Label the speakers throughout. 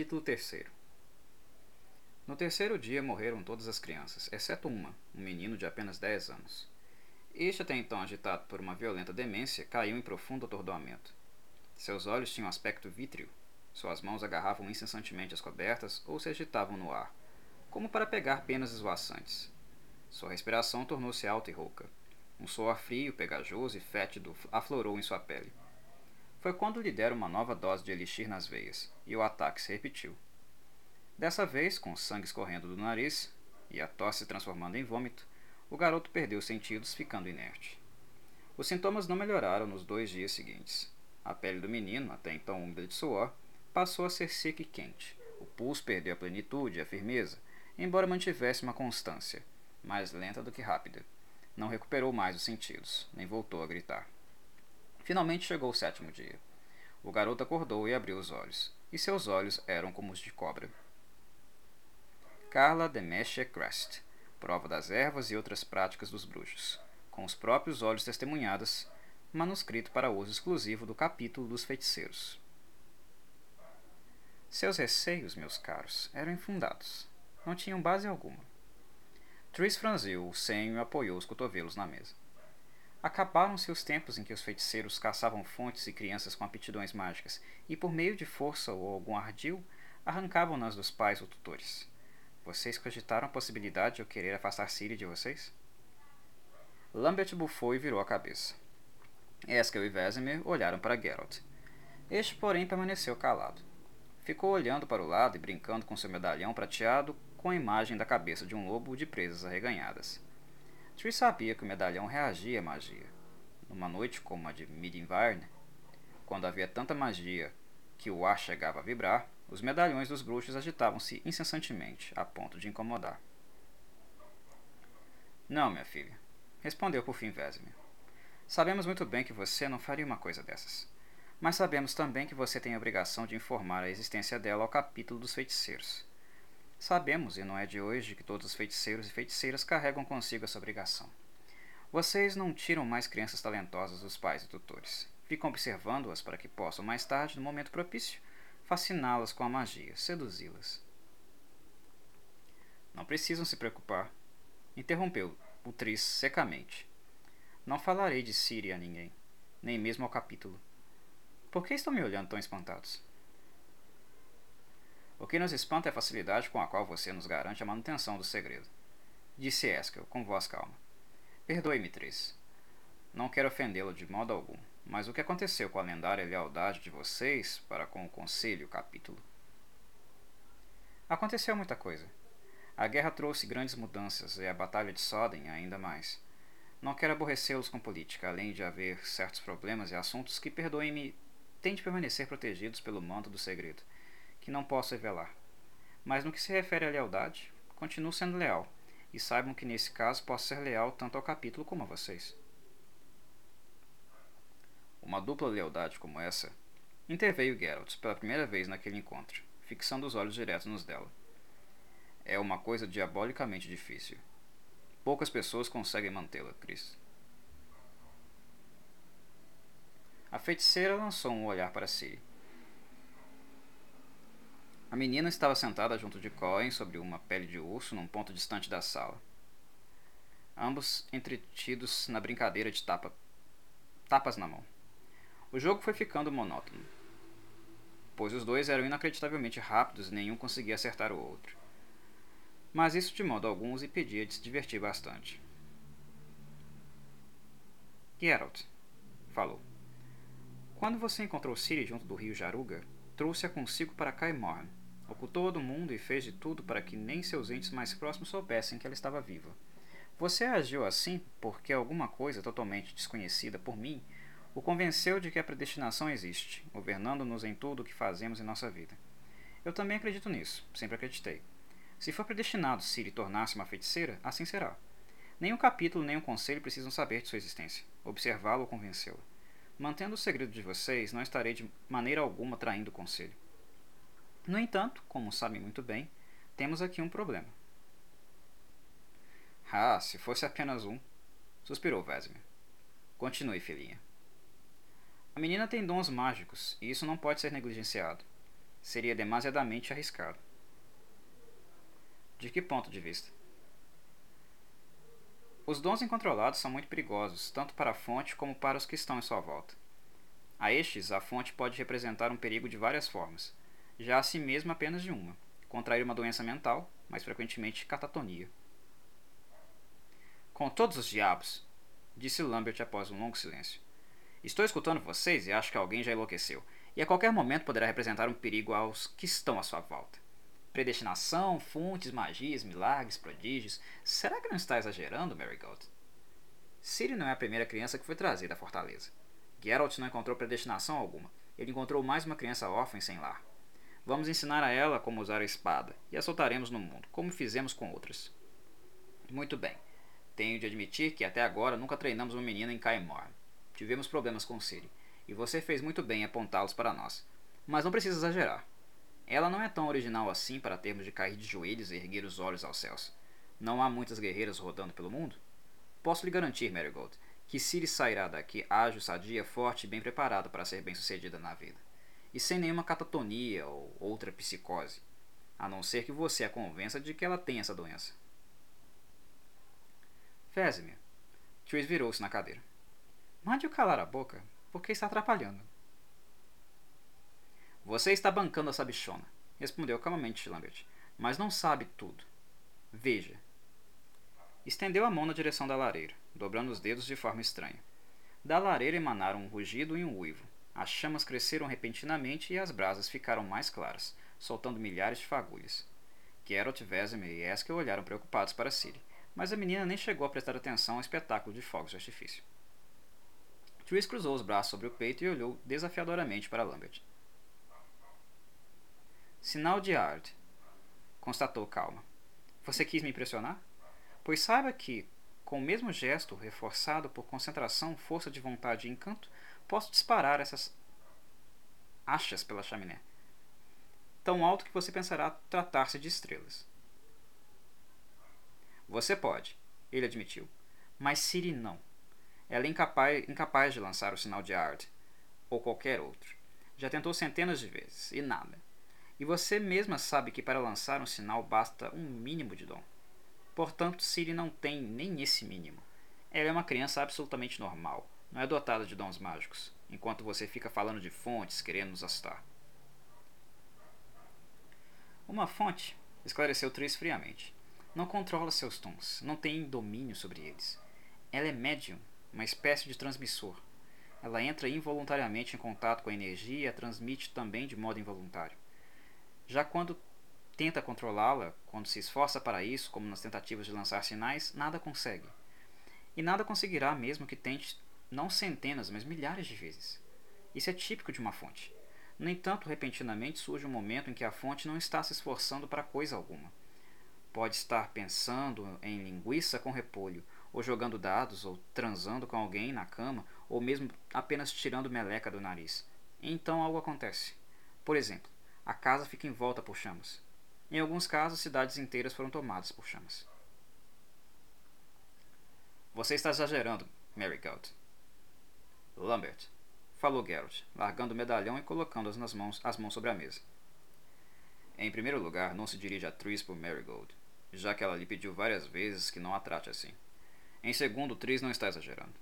Speaker 1: Capítulo 3 No terceiro dia morreram todas as crianças, exceto uma, um menino de apenas 10 anos. Este, até então agitado por uma violenta demência, caiu em profundo atordoamento. Seus olhos tinham aspecto vítreo, suas mãos agarravam incessantemente as cobertas ou se agitavam no ar, como para pegar penas esvoaçantes. Sua respiração tornou-se alta e rouca. Um suor frio, pegajoso e fétido aflorou em sua pele. Foi quando lhe deram uma nova dose de elixir nas veias, e o ataque se repetiu. Dessa vez, com sangue escorrendo do nariz e a tosse se transformando em vômito, o garoto perdeu os sentidos, ficando inerte. Os sintomas não melhoraram nos dois dias seguintes. A pele do menino, até então úmida de suor, passou a ser seca e quente. O pulso perdeu a plenitude e a firmeza, embora mantivesse uma constância, mais lenta do que rápida. Não recuperou mais os sentidos, nem voltou a gritar. Finalmente chegou o sétimo dia. O garoto acordou e abriu os olhos, e seus olhos eram como os de cobra. Carla Demesche Crest, Prova das Ervas e Outras Práticas dos Bruxos, com os próprios olhos testemunhadas, manuscrito para uso exclusivo do capítulo dos feiticeiros. Seus receios, meus caros, eram infundados. Não tinham base alguma. Tris franziu o senho e apoiou os cotovelos na mesa. Acabaram-se os tempos em que os feiticeiros caçavam fontes e crianças com aptidões mágicas e, por meio de força ou algum ardil, arrancavam-nas dos pais ou tutores. Vocês cogitaram a possibilidade de eu querer afastar Ciri de vocês? Lambert bufou e virou a cabeça. Eskel e Vesemir olharam para Geralt. Este, porém, permaneceu calado. Ficou olhando para o lado e brincando com seu medalhão prateado com a imagem da cabeça de um lobo de presas arreganhadas. Triss sabia que o medalhão reagia à magia. Numa noite como a de Midinvarne, quando havia tanta magia que o ar chegava a vibrar, os medalhões dos bruxos agitavam-se incessantemente, a ponto de incomodar. Não, minha filha, respondeu por fim Vesemir. Sabemos muito bem que você não faria uma coisa dessas. Mas sabemos também que você tem a obrigação de informar a existência dela ao capítulo dos feiticeiros. Sabemos, e não é de hoje, que todos os feiticeiros e feiticeiras carregam consigo essa obrigação. Vocês não tiram mais crianças talentosas dos pais e tutores. Ficam observando-as para que possam, mais tarde, no momento propício, fasciná-las com a magia, seduzi-las. Não precisam se preocupar, interrompeu o Tris secamente. Não falarei de Síria a ninguém, nem mesmo ao capítulo. Por que estão me olhando tão espantados? O que nos espanta é a facilidade com a qual você nos garante a manutenção do segredo. Disse Eskel, com voz calma. Perdoe-me, Tris. Não quero ofendê-lo de modo algum, mas o que aconteceu com a lendária lealdade de vocês para com o Conselho capítulo? Aconteceu muita coisa. A guerra trouxe grandes mudanças e a Batalha de Soden ainda mais. Não quero aborrecê-los com política, além de haver certos problemas e assuntos que, perdoem-me, têm de permanecer protegidos pelo manto do segredo que não posso revelar. Mas no que se refere à lealdade, continuo sendo leal, e saibam que nesse caso posso ser leal tanto ao capítulo como a vocês. Uma dupla lealdade como essa, interveio Geralt pela primeira vez naquele encontro, fixando os olhos diretos nos dela. É uma coisa diabolicamente difícil. Poucas pessoas conseguem mantê-la, Chris. A feiticeira lançou um olhar para si a menina estava sentada junto de Cohen sobre uma pele de urso num ponto distante da sala. Ambos entretidos na brincadeira de tapa, tapas na mão. O jogo foi ficando monótono, pois os dois eram inacreditavelmente rápidos e nenhum conseguia acertar o outro. Mas isso de modo algum os impedia de se divertir bastante. Geralt, falou. Quando você encontrou Ciri junto do rio Jaruga, trouxe-a consigo para Kaimorn Ocultou do mundo e fez de tudo para que nem seus entes mais próximos soubessem que ela estava viva. Você agiu assim porque alguma coisa totalmente desconhecida por mim o convenceu de que a predestinação existe, governando-nos em tudo o que fazemos em nossa vida. Eu também acredito nisso, sempre acreditei. Se for predestinado Siri tornar-se uma feiticeira, assim será. O capítulo nem o conselho precisam saber de sua existência. Observá-lo ou convencê-la. Mantendo o segredo de vocês, não estarei de maneira alguma traindo o conselho. No entanto, como sabem muito bem, temos aqui um problema. Ah, se fosse apenas um, suspirou Vesemir. Continue, filhinha. A menina tem dons mágicos, e isso não pode ser negligenciado. Seria demasiadamente arriscado. De que ponto de vista? Os dons incontrolados são muito perigosos, tanto para a fonte como para os que estão em sua volta. A estes, a fonte pode representar um perigo de várias formas, já a si mesma apenas de uma: contrair uma doença mental, mais frequentemente catatonia. Com todos os diabos, disse Lambert após um longo silêncio. Estou escutando vocês e acho que alguém já enlouqueceu, e a qualquer momento poderá representar um perigo aos que estão à sua volta. Predestinação, fontes, magias, milagres, prodígios. Será que não está exagerando, Marigold? Siri não é a primeira criança que foi trazida à fortaleza. Geralt não encontrou predestinação alguma. Ele encontrou mais uma criança órfã e sem lar. Vamos ensinar a ela como usar a espada, e a soltaremos no mundo, como fizemos com outras. Muito bem. Tenho de admitir que até agora nunca treinamos uma menina em Kaimor. Tivemos problemas com Siri, e você fez muito bem em apontá-los para nós. Mas não precisa exagerar. Ela não é tão original assim para termos de cair de joelhos e erguer os olhos aos céus. Não há muitas guerreiras rodando pelo mundo? Posso lhe garantir, Marigold, que Siri sairá daqui ágil, sadia, forte e bem preparada para ser bem-sucedida na vida. E sem nenhuma catatonia ou outra psicose. A não ser que você a convença de que ela tem essa doença. Feze-me. Tris virou-se na cadeira. Mande-o calar a boca, porque está atrapalhando. Você está bancando essa bichona, respondeu calmamente Lambert, mas não sabe tudo. Veja. Estendeu a mão na direção da lareira dobrando os dedos de forma estranha. Da lareira emanaram um rugido e um uivo. As chamas cresceram repentinamente e as brasas ficaram mais claras, soltando milhares de fagulhas. Geralt, Vesemir e Eskel olharam preocupados para Ciri, mas a menina nem chegou a prestar atenção ao espetáculo de fogos de artifício. Tris cruzou os braços sobre o peito e olhou desafiadoramente para Lambert. Sinal de Ard, constatou calma. Você quis me impressionar? Pois saiba que, com o mesmo gesto, reforçado por concentração, força de vontade e encanto, posso disparar essas achas pela chaminé, tão alto que você pensará tratar-se de estrelas. Você pode, ele admitiu, mas Siri não. Ela é incapaz, incapaz de lançar o sinal de Ard, ou qualquer outro. Já tentou centenas de vezes, e nada. E você mesma sabe que para lançar um sinal basta um mínimo de dom. Portanto, Siri não tem nem esse mínimo. Ela é uma criança absolutamente normal, não é dotada de dons mágicos, enquanto você fica falando de fontes querendo nos assustar. Uma fonte, esclareceu Tris friamente, não controla seus tons, não tem domínio sobre eles. Ela é médium, uma espécie de transmissor. Ela entra involuntariamente em contato com a energia e a transmite também de modo involuntário. Já quando tenta controlá-la, quando se esforça para isso, como nas tentativas de lançar sinais, nada consegue. E nada conseguirá mesmo que tente não centenas, mas milhares de vezes. Isso é típico de uma fonte. No entanto, repentinamente surge um momento em que a fonte não está se esforçando para coisa alguma. Pode estar pensando em linguiça com repolho, ou jogando dados, ou transando com alguém na cama, ou mesmo apenas tirando meleca do nariz. Então algo acontece. Por exemplo, a casa fica envolta por chamas. Em alguns casos, cidades inteiras foram tomadas por chamas. Você está exagerando, Marigold. Lambert, falou Geralt, largando o medalhão e colocando as, nas mãos, as mãos sobre a mesa. Em primeiro lugar, não se dirige a Tris por Marigold, já que ela lhe pediu várias vezes que não a trate assim. Em segundo, Tris não está exagerando.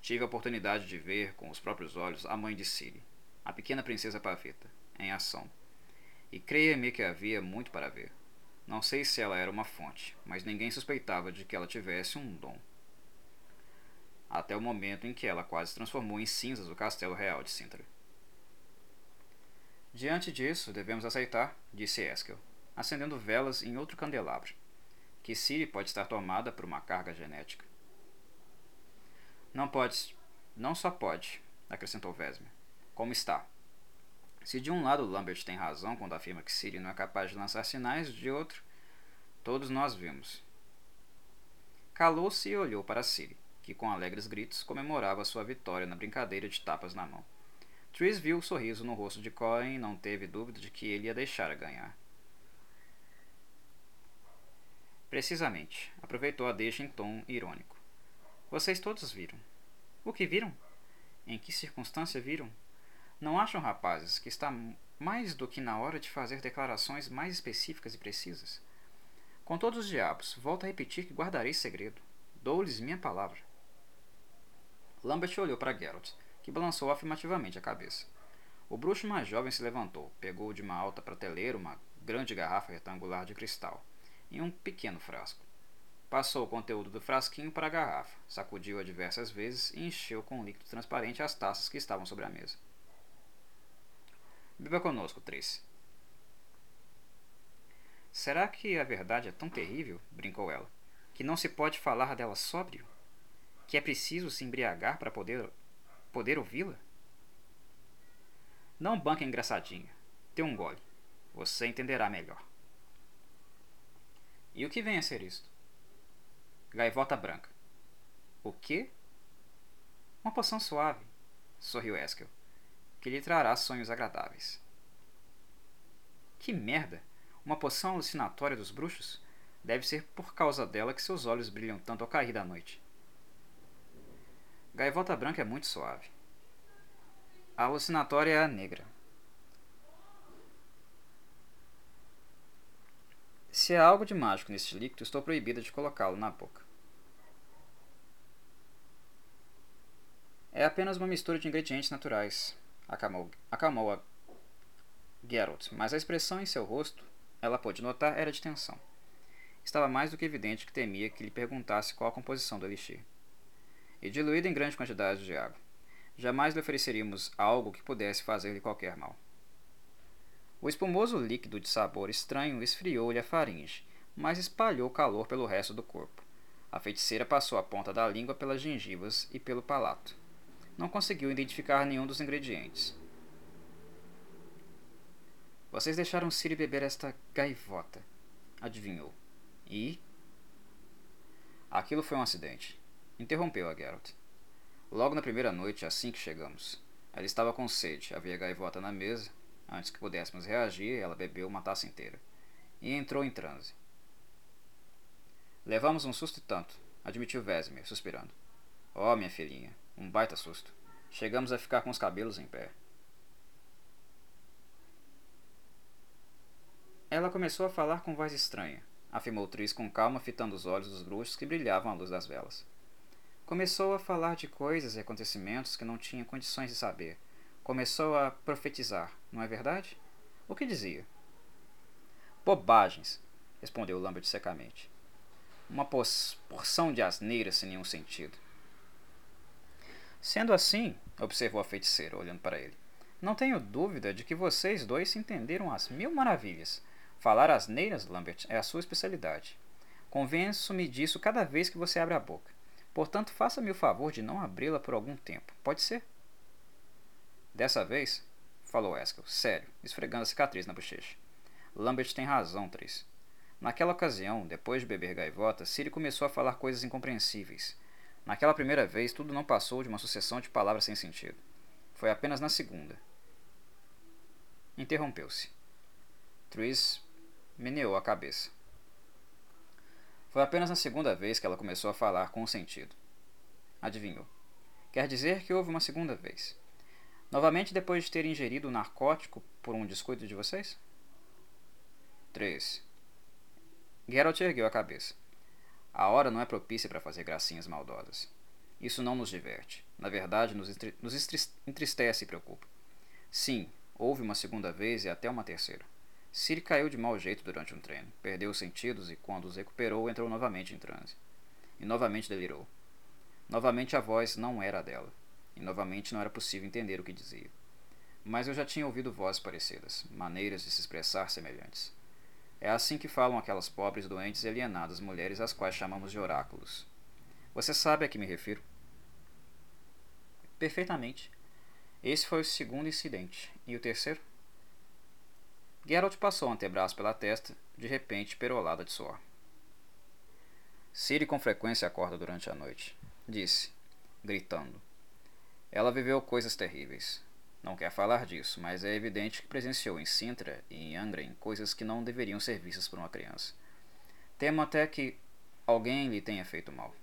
Speaker 1: Tive a oportunidade de ver, com os próprios olhos, a mãe de Ciri, a pequena princesa Paveta, em ação e creia-me que havia muito para ver. Não sei se ela era uma fonte, mas ninguém suspeitava de que ela tivesse um dom. Até o momento em que ela quase transformou em cinzas o castelo real de Sintra. Diante disso, devemos aceitar, disse Eskel, acendendo velas em outro candelabro, que Siri pode estar tomada por uma carga genética. Não pode, não só pode, acrescentou Vesme, como está. Se de um lado Lambert tem razão quando afirma que Siri não é capaz de lançar sinais, de outro, todos nós vimos. Calou-se e olhou para Siri, que com alegres gritos comemorava sua vitória na brincadeira de tapas na mão. Tris viu o sorriso no rosto de Cohen e não teve dúvida de que ele ia deixar a ganhar. Precisamente, aproveitou a deixa em tom irônico. Vocês todos viram. O que viram? Em que circunstância viram? Não acham, rapazes, que está mais do que na hora de fazer declarações mais específicas e precisas. Com todos os diabos, volto a repetir que guardarei segredo. Dou-lhes minha palavra. Lambert olhou para Geralt, que balançou afirmativamente a cabeça. O bruxo mais jovem se levantou, pegou de uma alta prateleira uma grande garrafa retangular de cristal, em um pequeno frasco. Passou o conteúdo do frasquinho para a garrafa, sacudiu-a diversas vezes e encheu com um líquido transparente as taças que estavam sobre a mesa. Beba conosco, Trice. Será que a verdade é tão terrível, brincou ela, que não se pode falar dela sóbrio? Que é preciso se embriagar para poder, poder ouvi-la? Não banque engraçadinha. Dê um gole. Você entenderá melhor. E o que vem a ser isto? Gaivota branca. O quê? Uma poção suave, sorriu Eskel, que lhe trará sonhos agradáveis. Que merda! Uma poção alucinatória dos bruxos? Deve ser por causa dela que seus olhos brilham tanto ao cair da noite. Gaivota branca é muito suave. A alucinatória é a negra. Se há algo de mágico neste líquido, estou proibida de colocá-lo na boca. É apenas uma mistura de ingredientes naturais, acalmou, acalmou a Geralt, mas a expressão em seu rosto, ela pôde notar, era de tensão. Estava mais do que evidente que temia que lhe perguntasse qual a composição do elixir. E diluído em grande quantidade de água. Jamais lhe ofereceríamos algo que pudesse fazer-lhe qualquer mal. O espumoso líquido de sabor estranho esfriou-lhe a faringe, mas espalhou calor pelo resto do corpo. A feiticeira passou a ponta da língua pelas gengivas e pelo palato. Não conseguiu identificar nenhum dos ingredientes. Vocês deixaram Siri beber esta gaivota, adivinhou. E? Aquilo foi um acidente. Interrompeu a Geralt. Logo na primeira noite, assim que chegamos. Ela estava com sede, havia gaivota na mesa. Antes que pudéssemos reagir, ela bebeu uma taça inteira. E entrou em transe. Levamos um susto tanto, admitiu Vesemir, suspirando. Oh, minha filhinha, um baita susto. Chegamos a ficar com os cabelos em pé. Ela começou a falar com voz estranha, afirmou Tris com calma, fitando os olhos dos bruxos que brilhavam à luz das velas. Começou a falar de coisas e acontecimentos que não tinha condições de saber. Começou a profetizar, não é verdade? O que dizia? Bobagens, respondeu Lambert secamente. Uma porção de asneiras sem nenhum sentido. Sendo assim, observou a feiticeira, olhando para ele, não tenho dúvida de que vocês dois se entenderam às mil maravilhas. Falar asneiras, Lambert, é a sua especialidade. Convenço-me disso cada vez que você abre a boca. Portanto, faça-me o favor de não abri-la por algum tempo. Pode ser? Dessa vez, falou Eskel, sério, esfregando a cicatriz na bochecha. Lambert tem razão, Tris. Naquela ocasião, depois de beber gaivota, Siri começou a falar coisas incompreensíveis. Naquela primeira vez, tudo não passou de uma sucessão de palavras sem sentido. Foi apenas na segunda. Interrompeu-se. Tris meneou a cabeça. Foi apenas na segunda vez que ela começou a falar com sentido. Adivinhou. Quer dizer que houve uma segunda vez. Novamente depois de ter ingerido o narcótico por um descuido de vocês? 3. Geralt ergueu a cabeça. A hora não é propícia para fazer gracinhas maldosas. Isso não nos diverte. Na verdade, nos, nos entristece e preocupa. Sim, houve uma segunda vez e até uma terceira. Siri caiu de mau jeito durante um treino, perdeu os sentidos e, quando os recuperou, entrou novamente em transe. E novamente delirou. Novamente a voz não era a dela, e novamente não era possível entender o que dizia. Mas eu já tinha ouvido vozes parecidas, maneiras de se expressar semelhantes. É assim que falam aquelas pobres, doentes e alienadas mulheres às quais chamamos de oráculos. Você sabe a que me refiro? Perfeitamente. Esse foi o segundo incidente. E o terceiro? Geralt passou o antebraço pela testa, de repente perolada de suor. Ciri com frequência acorda durante a noite, disse, gritando. Ela viveu coisas terríveis. Não quer falar disso, mas é evidente que presenciou em Sintra e em Angren coisas que não deveriam ser vistas por uma criança. Temo até que alguém lhe tenha feito mal.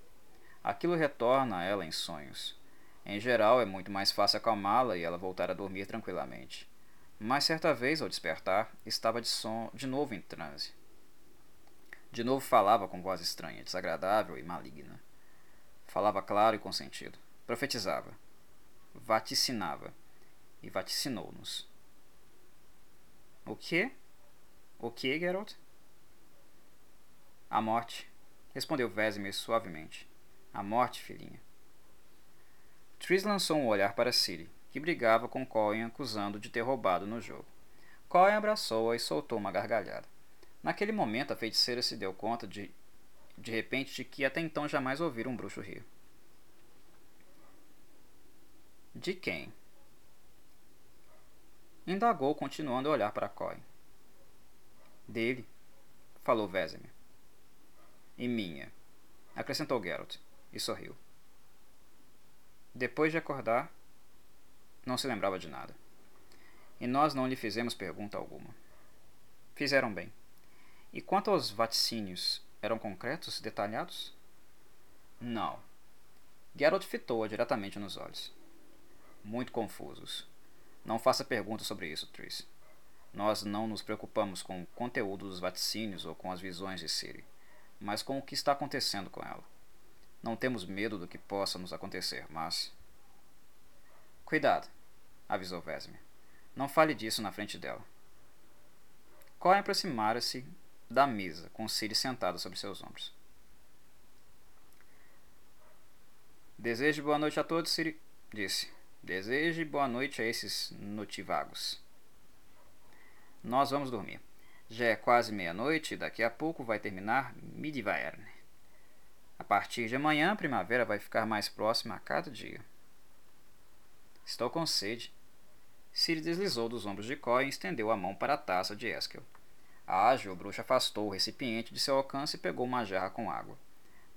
Speaker 1: Aquilo retorna a ela em sonhos. Em geral, é muito mais fácil acalmá-la e ela voltar a dormir tranquilamente Mas certa vez, ao despertar, estava de, som, de novo em transe. De novo falava com voz estranha, desagradável e maligna. Falava claro e com sentido. Profetizava. Vaticinava. E vaticinou-nos. O que? O que, Geralt? A morte, respondeu Vesemir suavemente. A morte, filhinha. Tris lançou um olhar para Ciri, que brigava com Colin acusando de ter roubado no jogo. Colin abraçou-a e soltou uma gargalhada. Naquele momento, a feiticeira se deu conta de, de repente de que até então jamais ouvira um bruxo rir. De quem? Indagou, continuando a olhar para Colin. Dele, falou Vesemir. E minha, acrescentou Geralt, e sorriu. Depois de acordar, não se lembrava de nada. E nós não lhe fizemos pergunta alguma. Fizeram bem. E quanto aos vaticínios, eram concretos detalhados? Não. Geralt fitou-a diretamente nos olhos. Muito confusos. Não faça perguntas sobre isso, Tris. Nós não nos preocupamos com o conteúdo dos vaticínios ou com as visões de Siri, mas com o que está acontecendo com ela. Não temos medo do que possa nos acontecer, mas. Cuidado, avisou Vesme. Não fale disso na frente dela. Coin aproximara-se da mesa, com Siri sentado sobre seus ombros. Desejo boa noite a todos, Siri, disse. Deseje boa noite a esses notivagos. Nós vamos dormir. Já é quase meia-noite e daqui a pouco vai terminar Midiverne. A partir de amanhã, a primavera vai ficar mais próxima a cada dia. Estou com sede. Siri deslizou dos ombros de Coy e estendeu a mão para a taça de Eskel. Ágil, o bruxo afastou o recipiente de seu alcance e pegou uma jarra com água.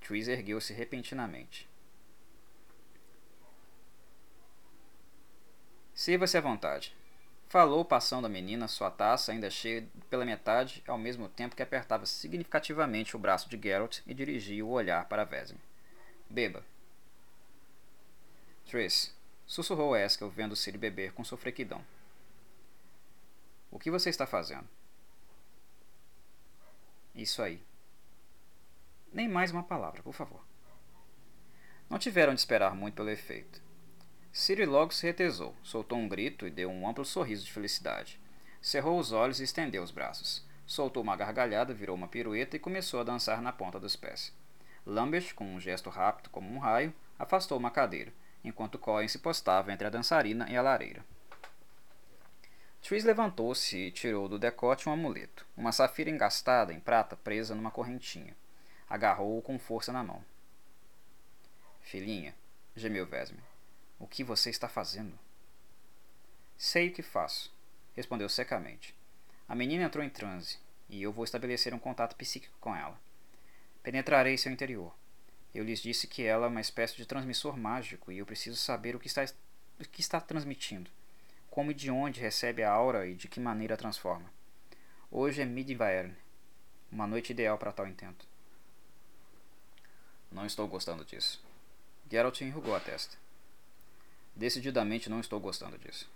Speaker 1: Tris ergueu-se repentinamente. Sirva-se à vontade. Falou, passando a menina sua taça, ainda cheia pela metade, ao mesmo tempo que apertava significativamente o braço de Geralt e dirigia o olhar para Vesme. Beba. Triss, sussurrou Eskel, vendo Ciri beber com sofrequidão. O que você está fazendo? Isso aí. Nem mais uma palavra, por favor. Não tiveram de esperar muito pelo efeito. Siri logo se retesou, soltou um grito e deu um amplo sorriso de felicidade. Cerrou os olhos e estendeu os braços. Soltou uma gargalhada, virou uma pirueta e começou a dançar na ponta dos pés. Lambert, com um gesto rápido como um raio, afastou uma cadeira, enquanto Cohen se postava entre a dançarina e a lareira. Tris levantou-se e tirou do decote um amuleto, uma safira engastada em prata presa numa correntinha. Agarrou-o com força na mão. Filhinha, gemeu Vesme, o que você está fazendo? Sei o que faço, respondeu secamente. A menina entrou em transe, e eu vou estabelecer um contato psíquico com ela. Penetrarei seu interior. Eu lhes disse que ela é uma espécie de transmissor mágico e eu preciso saber o que está, o que está transmitindo, como e de onde recebe a aura e de que maneira a transforma. Hoje é Midvaerne, uma noite ideal para tal intento. Não estou gostando disso. Geralt enrugou a testa. Decididamente não estou gostando disso.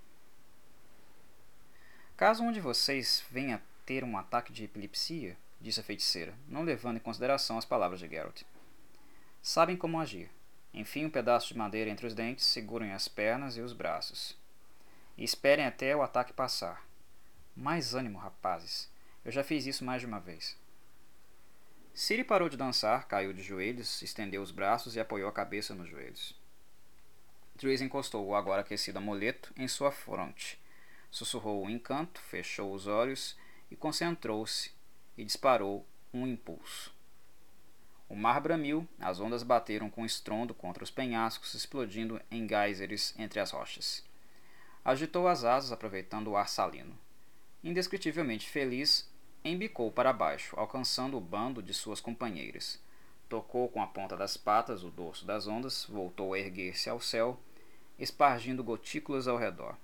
Speaker 1: Caso um de vocês venha ter um ataque de epilepsia, disse a feiticeira, não levando em consideração as palavras de Geralt. Sabem como agir. Enfim um pedaço de madeira entre os dentes, segurem as pernas e os braços. E esperem até o ataque passar. Mais ânimo, rapazes. Eu já fiz isso mais de uma vez. Siri parou de dançar, caiu de joelhos, estendeu os braços e apoiou a cabeça nos joelhos. Tris encostou o agora aquecido amuleto em sua fronte. Sussurrou um encanto, fechou os olhos e concentrou-se e disparou um impulso. O mar bramiu, as ondas bateram com estrondo contra os penhascos, explodindo em geysers entre as rochas. Agitou as asas, aproveitando o ar salino. Indescritivelmente feliz, embicou para baixo, alcançando o bando de suas companheiras. Tocou com a ponta das patas o dorso das ondas, voltou a erguer-se ao céu espargindo gotículas ao redor,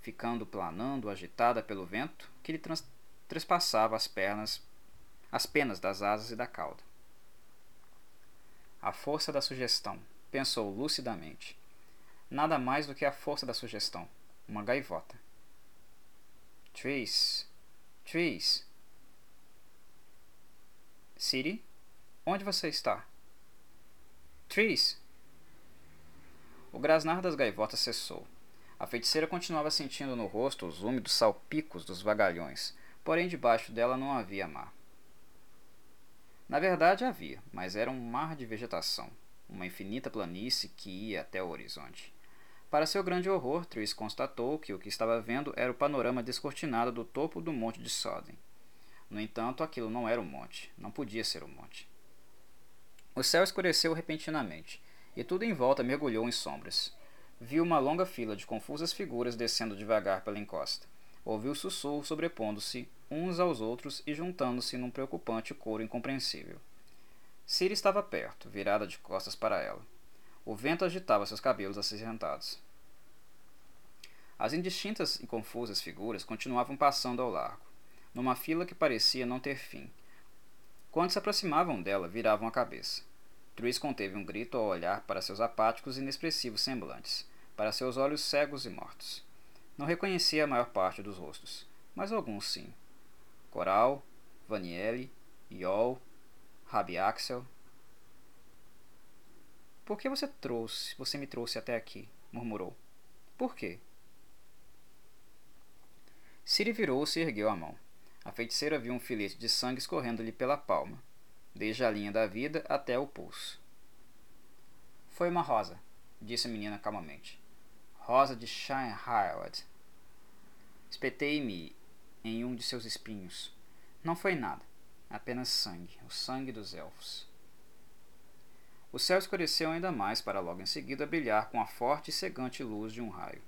Speaker 1: ficando planando agitada pelo vento que lhe trespassava as pernas, as penas das asas e da cauda. A força da sugestão, pensou lucidamente. Nada mais do que a força da sugestão, uma gaivota. Tris. Tris. Siri? Onde você está? Tris! O grasnar das gaivotas cessou. A feiticeira continuava sentindo no rosto os úmidos salpicos dos vagalhões, porém debaixo dela não havia mar. Na verdade havia, mas era um mar de vegetação, uma infinita planície que ia até o horizonte. Para seu grande horror, Tris constatou que o que estava vendo era o panorama descortinado do topo do monte de Soden. No entanto, aquilo não era um monte, não podia ser um monte. O céu escureceu repentinamente, e tudo em volta mergulhou em sombras. Viu uma longa fila de confusas figuras descendo devagar pela encosta. Ouviu sussurros sobrepondo-se uns aos outros e juntando-se num preocupante coro incompreensível. Siri estava perto, virada de costas para ela. O vento agitava seus cabelos acinzentados. As indistintas e confusas figuras continuavam passando ao largo, numa fila que parecia não ter fim. Quando se aproximavam dela, viravam a cabeça. Tris conteve um grito ao olhar para seus apáticos e inexpressivos semblantes, para seus olhos cegos e mortos. Não reconhecia a maior parte dos rostos, mas alguns sim. Coral, Vanielle, Yol, Rabi Axel. Por que você trouxe, você me trouxe até aqui? murmurou. Por quê? Siri virou-se e ergueu a mão. A feiticeira viu um filete de sangue escorrendo-lhe pela palma, desde a linha da vida até o pulso. Foi uma rosa, disse a menina calmamente rosa de Shinehild. Espetei-me em um de seus espinhos. Não foi nada, apenas sangue, o sangue dos elfos. O céu escureceu ainda mais para logo em seguida brilhar com a forte e cegante luz de um raio.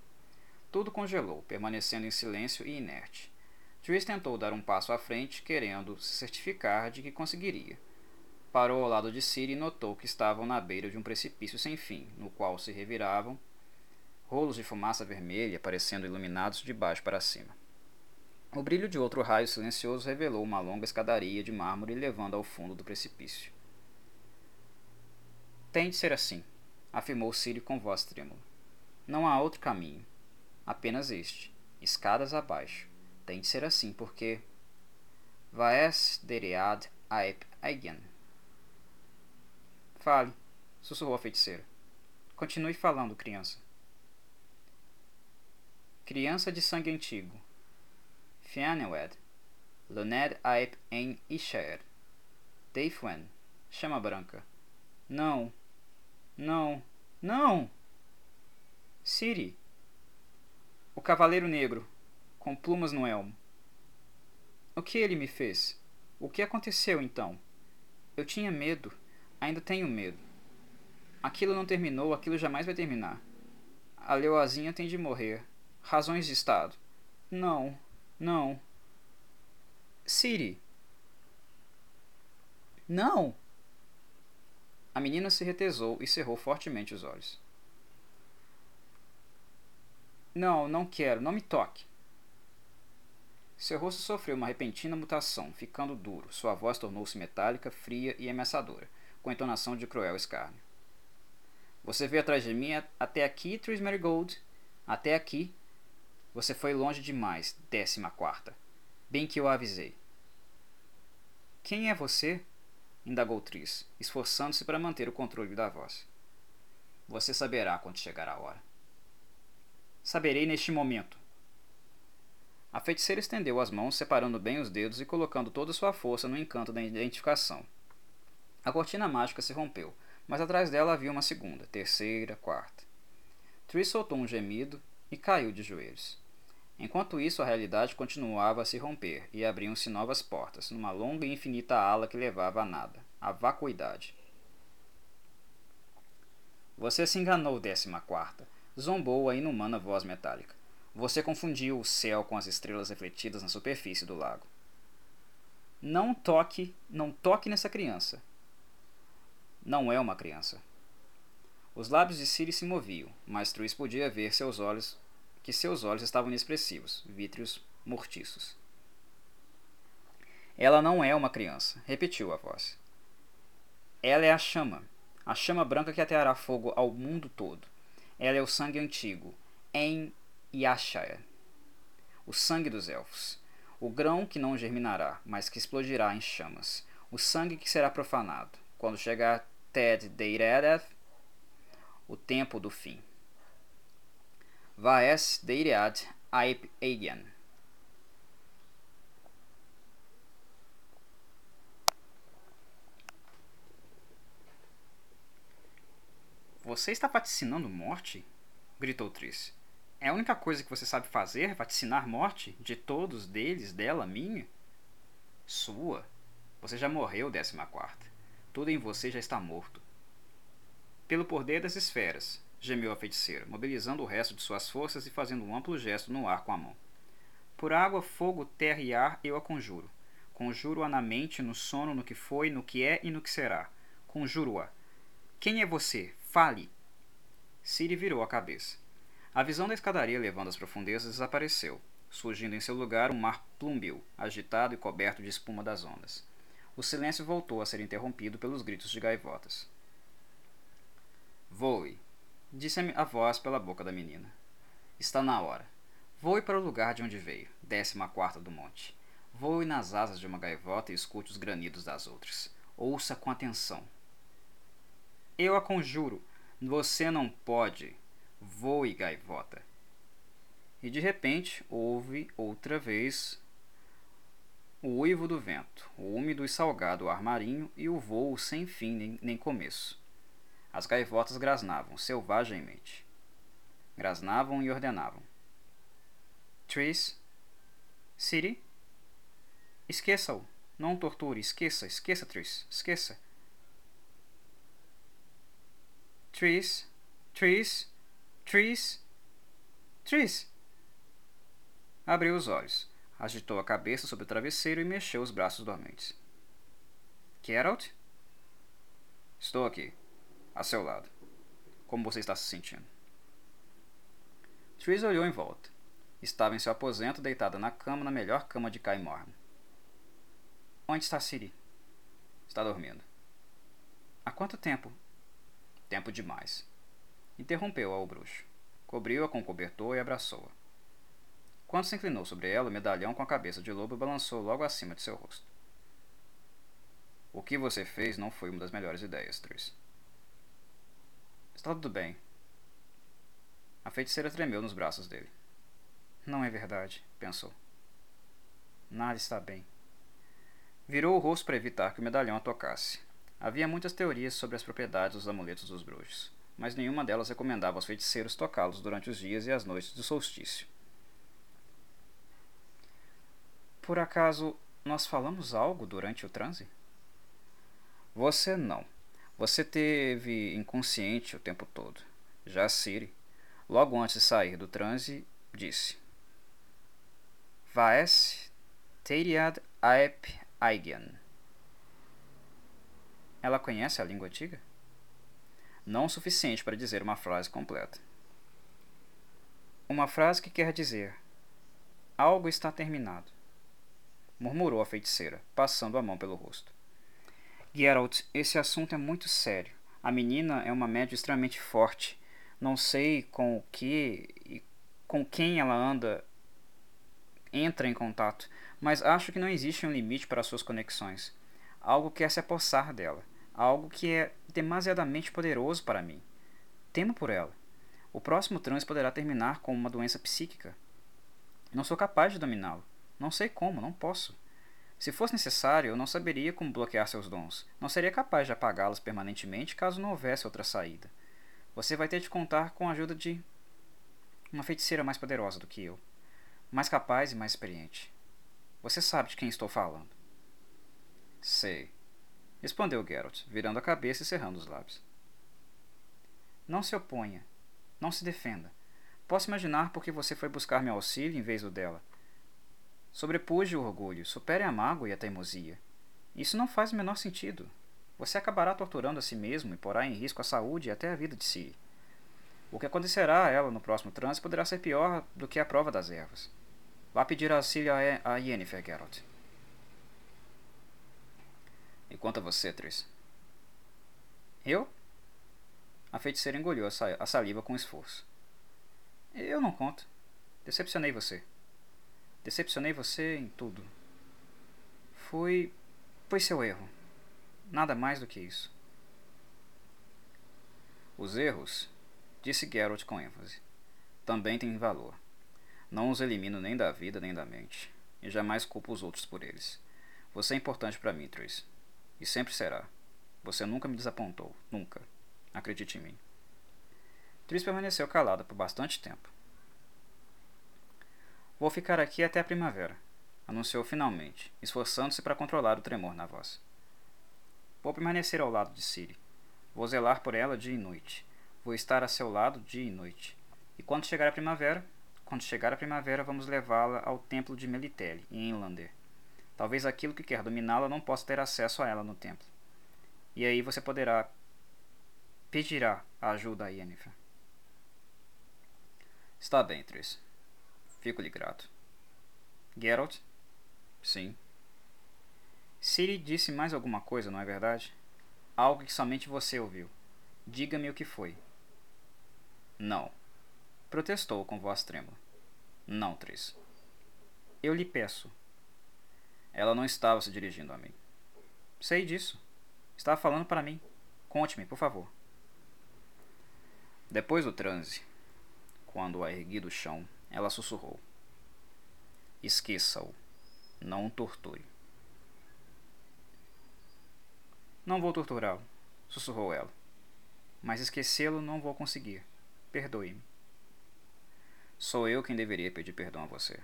Speaker 1: Tudo congelou, permanecendo em silêncio e inerte. Tris tentou dar um passo à frente, querendo se certificar de que conseguiria. Parou ao lado de Siri e notou que estavam na beira de um precipício sem fim, no qual se reviravam rolos de fumaça vermelha parecendo iluminados de baixo para cima. O brilho de outro raio silencioso revelou uma longa escadaria de mármore levando ao fundo do precipício. Tem de ser assim, afirmou Círio com voz trêmula. Não há outro caminho. Apenas este. Escadas abaixo. Tem de ser assim, porque. Vaes deread aep aigen. Fale, sussurrou a feiticeira. Continue falando, criança. Criança de sangue antigo. Fianewed. Luned Aip en Ishaer. Deifwen. Chama branca. Não. Não. Não! Siri. O Cavaleiro Negro, com plumas no elmo. O que ele me fez? O que aconteceu então? Eu tinha medo. Ainda tenho medo. Aquilo não terminou, aquilo jamais vai terminar. A leoazinha tem de morrer. Razões de Estado. Não, não. Siri. Não! A menina se retesou e cerrou fortemente os olhos. Não, não quero, não me toque. Seu rosto sofreu uma repentina mutação, ficando duro. Sua voz tornou-se metálica, fria e ameaçadora, com entonação de cruel escárnio. Você veio atrás de mim até aqui, Tris Marigold. Até aqui, você foi longe demais, décima quarta. Bem que eu a avisei. Quem é você? indagou Tris, esforçando-se para manter o controle da voz. Você saberá quando chegar a hora. Saberei neste momento. A feiticeira estendeu as mãos, separando bem os dedos e colocando toda sua força no encanto da identificação. A cortina mágica se rompeu, mas atrás dela havia uma segunda, terceira, quarta. Tris soltou um gemido e caiu de joelhos. Enquanto isso, a realidade continuava a se romper e abriam-se novas portas, numa longa e infinita ala que levava a nada, a vacuidade. Você se enganou, décima quarta, zombou a inumana voz metálica. Você confundiu o céu com as estrelas refletidas na superfície do lago. Não toque, não toque nessa criança. Não é uma criança. Os lábios de Siri se moviam, mas Truiz podia ver seus olhos que seus olhos estavam inexpressivos, vítreos mortiços. Ela não é uma criança, repetiu a voz. Ela é a chama, a chama branca que ateará fogo ao mundo todo. Ela é o sangue antigo, em Yashaya. o sangue dos elfos. O grão que não germinará, mas que explodirá em chamas. O sangue que será profanado, quando chegar Ted Deiredeth, o tempo do fim. Vaes Deiread Aip Aegian. Você está vaticinando morte? gritou Triss. É a única coisa que você sabe fazer, vaticinar morte? De todos, deles, dela, minha? Sua. Você já morreu, décima quarta. Tudo em você já está morto. Pelo poder das esferas, gemeu a feiticeira, mobilizando o resto de suas forças e fazendo um amplo gesto no ar com a mão. Por água, fogo, terra e ar eu a conjuro. Conjuro-a na mente, no sono, no que foi, no que é e no que será. Conjuro-a. Quem é você? Fale! Siri virou a cabeça. A visão da escadaria levando às profundezas desapareceu, surgindo em seu lugar um mar plumbil, agitado e coberto de espuma das ondas. O silêncio voltou a ser interrompido pelos gritos de gaivotas. Voe, disse a voz pela boca da menina. Está na hora. Voe para o lugar de onde veio, décima quarta do monte. Voe nas asas de uma gaivota e escute os granidos das outras. Ouça com atenção. Eu a conjuro, você não pode, Voe, gaivota. E de repente houve outra vez o uivo do vento, o úmido e salgado ar marinho e o voo sem fim nem, nem começo. As gaivotas grasnavam selvagemmente. Grasnavam e ordenavam. Tris, Siri, esqueça-o. Não torture, esqueça, esqueça, Tris, esqueça. Tris, Tris, Tris. Tris. Abriu os olhos, agitou a cabeça sobre o travesseiro e mexeu os braços dormentes. Geralt? Estou aqui, a seu lado. Como você está se sentindo? Tris olhou em volta. Estava em seu aposento, deitada na cama, na melhor cama de Kai. Onde está Siri? Está dormindo. Há quanto tempo? Tempo demais. Interrompeu-a o bruxo. Cobriu-a com o cobertor e abraçou-a. Quando se inclinou sobre ela, o medalhão com a cabeça de lobo balançou logo acima de seu rosto. O que você fez não foi uma das melhores ideias, Triss. Está tudo bem. A feiticeira tremeu nos braços dele. Não é verdade, pensou. Nada está bem. Virou o rosto para evitar que o medalhão a tocasse. Havia muitas teorias sobre as propriedades dos amuletos dos bruxos mas nenhuma delas recomendava aos feiticeiros tocá-los durante os dias e as noites do solstício. Por acaso nós falamos algo durante o transe? Você não. Você teve inconsciente o tempo todo. Já Siri, logo antes de sair do transe, disse: Vaes Teiriad Aep Aigian. Ela conhece a língua antiga? não o suficiente para dizer uma frase completa. Uma frase que quer dizer: Algo está terminado, murmurou a feiticeira, passando a mão pelo rosto. Geralt, esse assunto é muito sério. A menina é uma média extremamente forte. Não sei com o que e com quem ela anda entra em contato, mas acho que não existe um limite para suas conexões. Algo quer se apossar dela algo que é demasiadamente poderoso para mim. Temo por ela. O próximo transe poderá terminar com uma doença psíquica. Não sou capaz de dominá-lo. Não sei como, não posso. Se fosse necessário, eu não saberia como bloquear seus dons. Não seria capaz de apagá-los permanentemente caso não houvesse outra saída. Você vai ter de contar com a ajuda de uma feiticeira mais poderosa do que eu, mais capaz e mais experiente. Você sabe de quem estou falando. Sei respondeu Geralt, virando a cabeça e cerrando os lábios. Não se oponha. Não se defenda. Posso imaginar por que você foi buscar meu auxílio em vez do dela. Sobrepuje o orgulho, supere a mágoa e a teimosia. Isso não faz o menor sentido. Você acabará torturando a si mesmo e porá em risco a saúde e até a vida de si. O que acontecerá a ela no próximo trânsito poderá ser pior do que a prova das ervas. Vá pedir auxílio a Yennefer, Geralt. E quanto a você, Tris? Eu? A feiticeira engoliu a saliva com esforço. Eu não conto. Decepcionei você. Decepcionei você em tudo. Foi. Foi seu erro. Nada mais do que isso. Os erros, disse Geralt com ênfase, também têm valor. Não os elimino nem da vida nem da mente, e jamais culpo os outros por eles. Você é importante para mim, Trace, e sempre será. Você nunca me desapontou, nunca. Acredite em mim. Tris permaneceu calada por bastante tempo. Vou ficar aqui até a primavera, anunciou finalmente, esforçando-se para controlar o tremor na voz. Vou permanecer ao lado de Siri. Vou zelar por ela dia e noite. Vou estar a seu lado dia e noite. E quando chegar a primavera, quando chegar a primavera, vamos levá-la ao templo de Melitele, em Enlander. Talvez aquilo que quer dominá-la não possa ter acesso a ela no templo. E aí você poderá pedirá a ajuda a Yennefer. Está bem, Triss. Fico-lhe grato. Geralt? Sim. Siri disse mais alguma coisa, não é verdade? Algo que somente você ouviu. Diga-me o que foi. Não. Protestou com voz trêmula. Não, Triss. Eu lhe peço. Ela não estava se dirigindo a mim. Sei disso. Estava falando para mim. Conte-me, por favor. Depois do transe, quando a ergui do chão, ela sussurrou: Esqueça-o. Não o torture. Não vou torturá-lo, sussurrou ela. Mas esquecê-lo não vou conseguir. Perdoe-me. Sou eu quem deveria pedir perdão a você,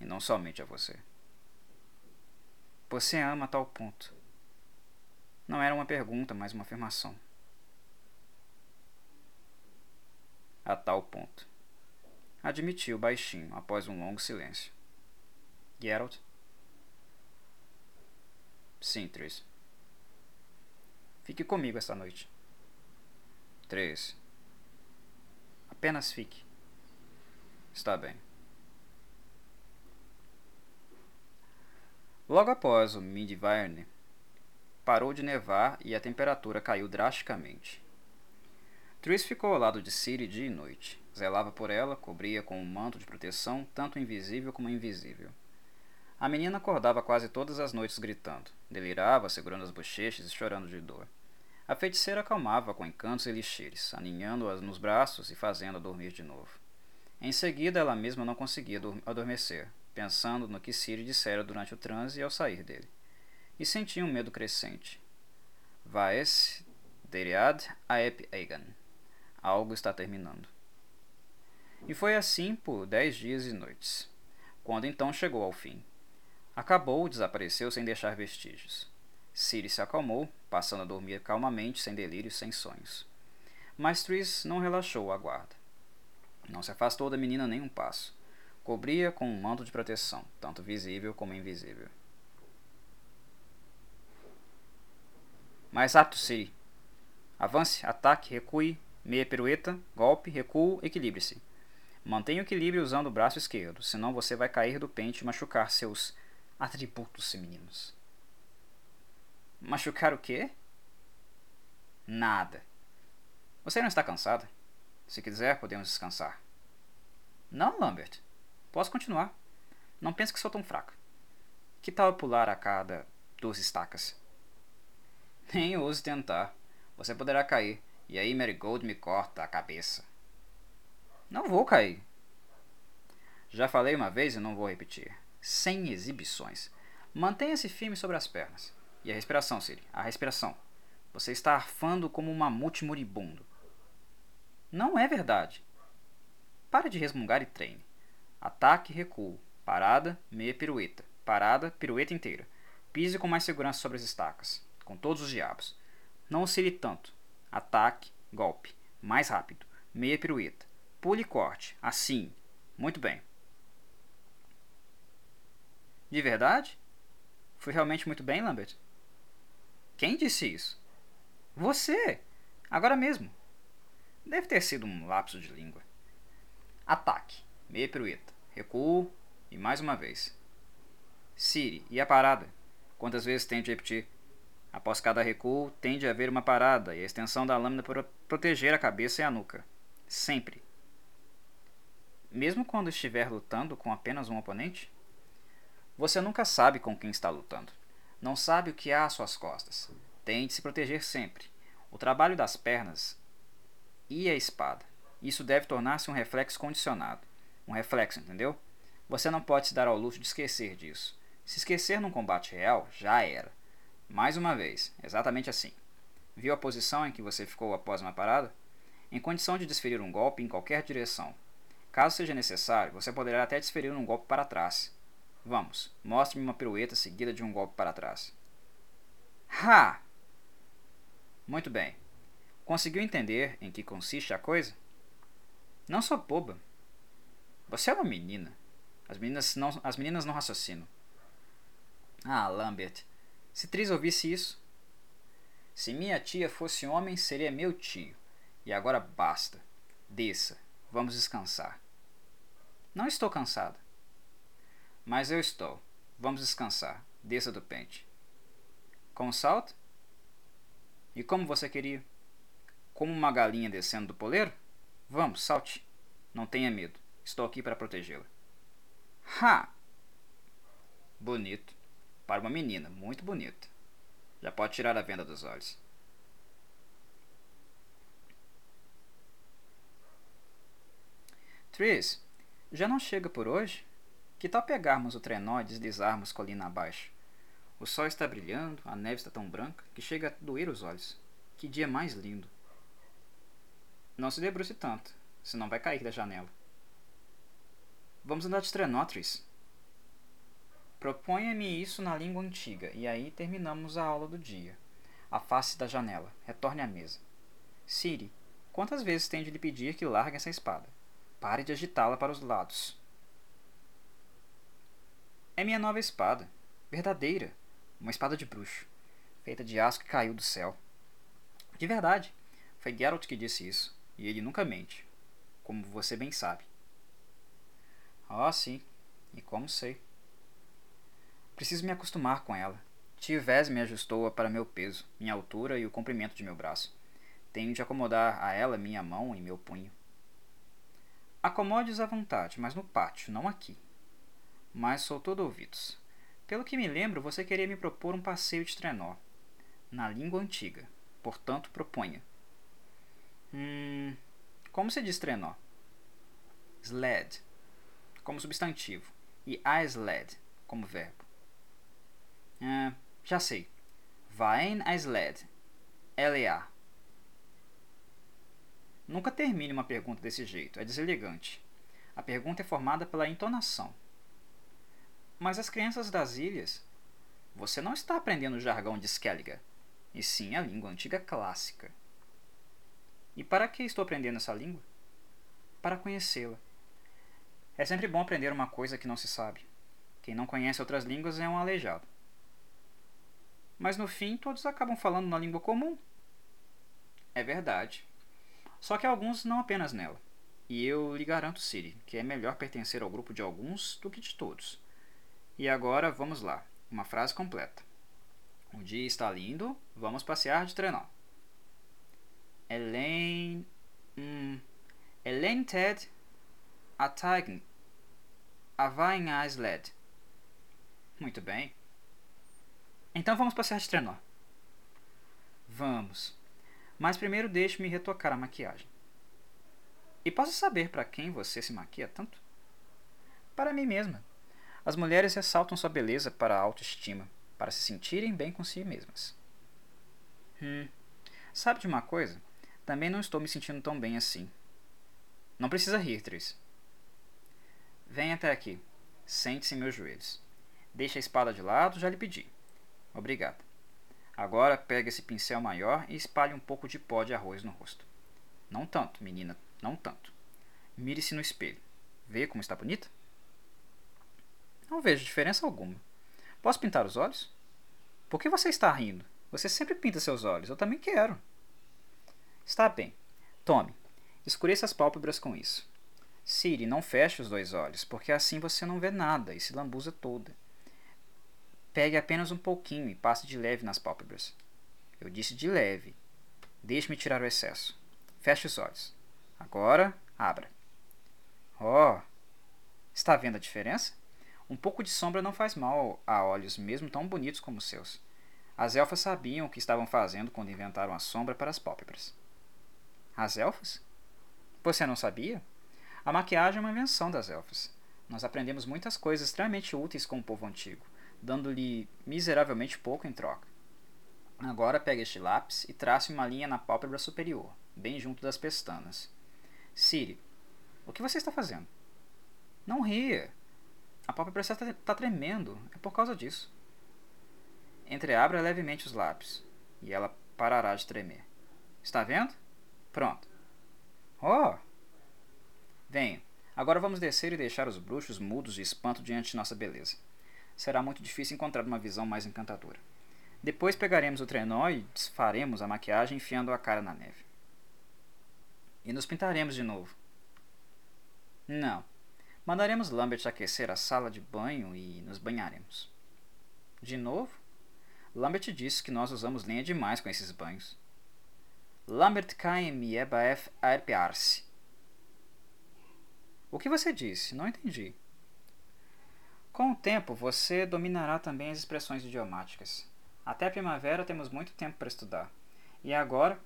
Speaker 1: e não somente a você. Você ama a tal ponto. Não era uma pergunta, mas uma afirmação. A tal ponto. Admitiu baixinho após um longo silêncio. Geralt? Sim, Triss. Fique comigo esta noite. 3. Apenas fique. Está bem. Logo após o Midverne, parou de nevar e a temperatura caiu drasticamente. Tris ficou ao lado de Ciri dia e noite. Zelava por ela, cobria com um manto de proteção, tanto invisível como invisível. A menina acordava quase todas as noites gritando, delirava, segurando as bochechas e chorando de dor. A feiticeira acalmava com encantos e elixires, aninhando-a nos braços e fazendo-a dormir de novo. Em seguida, ela mesma não conseguia adormecer, pensando no que Ciri dissera durante o transe e ao sair dele. E sentia um medo crescente. Vaes deriad aep eigan. Algo está terminando. E foi assim por dez dias e noites, quando então chegou ao fim. Acabou, desapareceu sem deixar vestígios. Siri se acalmou, passando a dormir calmamente, sem delírios, sem sonhos. Mas Tris não relaxou a guarda. Não se afastou da menina nem um passo. Cobria com um manto de proteção, tanto visível como invisível. Mais rápido, Siri. Avance, ataque, recue, meia pirueta, golpe, recuo, equilibre-se. Mantenha o equilíbrio usando o braço esquerdo, senão você vai cair do pente e machucar seus atributos femininos. Machucar o quê? Nada. Você não está cansada? Se quiser, podemos descansar. Não, Lambert. Posso continuar. Não pense que sou tão fraca. Que tal pular a cada duas estacas? Nem ouse tentar. Você poderá cair, e aí Marigold me corta a cabeça. Não vou cair. Já falei uma vez e não vou repetir sem exibições. Mantenha-se firme sobre as pernas. E a respiração, Siri. A respiração. Você está arfando como um mamute moribundo. Não é verdade. Pare de resmungar e treine. Ataque e recuo. Parada, meia pirueta. Parada, pirueta inteira. Pise com mais segurança sobre as estacas. Com todos os diabos. Não oscile tanto. Ataque, golpe. Mais rápido. Meia pirueta. Pule e corte. Assim. Muito bem. De verdade? Fui realmente muito bem, Lambert? Quem disse isso? Você! Agora mesmo. Deve ter sido um lapso de língua. Ataque. Meia pirueta. Recuo. E mais uma vez. Siri. E a parada? Quantas vezes tem de repetir? Após cada recuo, tende a haver uma parada e a extensão da lâmina para proteger a cabeça e a nuca. Sempre. Mesmo quando estiver lutando com apenas um oponente? Você nunca sabe com quem está lutando. Não sabe o que há às suas costas. Tente se proteger sempre. O trabalho das pernas e a espada. Isso deve tornar-se um reflexo condicionado. Um reflexo, entendeu? Você não pode se dar ao luxo de esquecer disso. Se esquecer num combate real, já era. Mais uma vez, exatamente assim. Viu a posição em que você ficou após uma parada? Em condição de desferir um golpe em qualquer direção. Caso seja necessário, você poderá até desferir um golpe para trás. Vamos, mostre-me uma pirueta seguida de um golpe para trás. Ha! Muito bem. Conseguiu entender em que consiste a coisa? Não sou boba. Você é uma menina. As meninas não, as meninas não raciocinam. Ah, Lambert, se Tris ouvisse isso. Se minha tia fosse homem, seria meu tio. E agora basta. Desça. Vamos descansar. Não estou cansada. Mas eu estou. Vamos descansar. Desça do pente. Com salto? E como você queria? Como uma galinha descendo do poleiro? Vamos, salte. Não tenha medo. Estou aqui para protegê-la. Ha! Bonito. Para uma menina, muito bonita. Já pode tirar a venda dos olhos. Tris, já não chega por hoje? Que tal pegarmos o trenó e deslizarmos colina abaixo? O sol está brilhando, a neve está tão branca que chega a doer os olhos. Que dia mais lindo! Não se debruce tanto, senão vai cair da janela. Vamos andar de trenó, Tris. Proponha-me isso na língua antiga, e aí terminamos a aula do dia. Afaste da janela. Retorne à mesa. Siri, quantas vezes tenho de lhe pedir que largue essa espada? Pare de agitá-la para os lados. É minha nova espada. Verdadeira. Uma espada de bruxo. Feita de aço que caiu do céu. De verdade. Foi Geralt que disse isso. E ele nunca mente. Como você bem sabe. Ah, sim. E como sei. Preciso me acostumar com ela. Tivés me ajustou-a para meu peso, minha altura e o comprimento de meu braço. Tenho de acomodar a ela minha mão e meu punho. Acomode-os à vontade, mas no pátio, não aqui. Mas sou todo ouvidos. Pelo que me lembro, você queria me propor um passeio de trenó. Na língua antiga. Portanto, proponha. Hum. Como se diz trenó? Sled. Como substantivo. E a sled como verbo. Ah, já sei. Vain a sled. L-A. Nunca termine uma pergunta desse jeito, é deselegante. A pergunta é formada pela entonação. Mas as crianças das ilhas. Você não está aprendendo o jargão de Skelliger, e sim a língua antiga clássica. E para que estou aprendendo essa língua? Para conhecê-la. É sempre bom aprender uma coisa que não se sabe. Quem não conhece outras línguas é um aleijado mas no fim todos acabam falando na língua comum. É verdade. Só que alguns não apenas nela. E eu lhe garanto, Siri, que é melhor pertencer ao grupo de alguns do que de todos. E agora vamos lá, uma frase completa. O dia está lindo, vamos passear de trenó. Elaine. Hum, Elaine Ted. A Tigen. A Vain Isled. Muito bem. Então vamos passear de trenó. Vamos. Mas primeiro deixe-me retocar a maquiagem. E posso saber para quem você se maquia tanto? Para mim mesma. As mulheres ressaltam sua beleza para a autoestima, para se sentirem bem com si mesmas. Hum. Sabe de uma coisa? Também não estou me sentindo tão bem assim. Não precisa rir, Tris. Venha até aqui. Sente-se em meus joelhos. Deixe a espada de lado, já lhe pedi. Obrigado. Agora pegue esse pincel maior e espalhe um pouco de pó de arroz no rosto. Não tanto, menina, não tanto. Mire-se no espelho. Vê como está bonita? Não vejo diferença alguma. Posso pintar os olhos? Por que você está rindo? Você sempre pinta seus olhos. Eu também quero. Está bem. Tome. Escureça as pálpebras com isso. Siri, não feche os dois olhos, porque assim você não vê nada e se lambuza toda. Pegue apenas um pouquinho e passe de leve nas pálpebras. Eu disse de leve. Deixe-me tirar o excesso. Feche os olhos. Agora, abra. Oh! Está vendo a diferença? Um pouco de sombra não faz mal a olhos mesmo tão bonitos como os seus. As elfas sabiam o que estavam fazendo quando inventaram a sombra para as pálpebras. As elfas? Você não sabia? A maquiagem é uma invenção das elfas. Nós aprendemos muitas coisas extremamente úteis com o povo antigo, dando-lhe miseravelmente pouco em troca. Agora pegue este lápis e trace uma linha na pálpebra superior, bem junto das pestanas. Siri, o que você está fazendo? Não ria. A pálpebra está tá tremendo. É por causa disso. Entreabra levemente os lábios e ela parará de tremer. Está vendo? Pronto. Oh! Venha. Agora vamos descer e deixar os bruxos mudos de espanto diante de nossa beleza. Será muito difícil encontrar uma visão mais encantadora. Depois pegaremos o trenó e desfaremos a maquiagem enfiando a cara na neve. E nos pintaremos de novo. Não. Mandaremos Lambert aquecer a sala de banho e nos banharemos. De novo? Lambert disse que nós usamos lenha demais com esses banhos. Lambert kaim yebaef arpear-se. O que você disse? Não entendi. Com o tempo, você dominará também as expressões idiomáticas. Até a primavera temos muito tempo para estudar. E agora,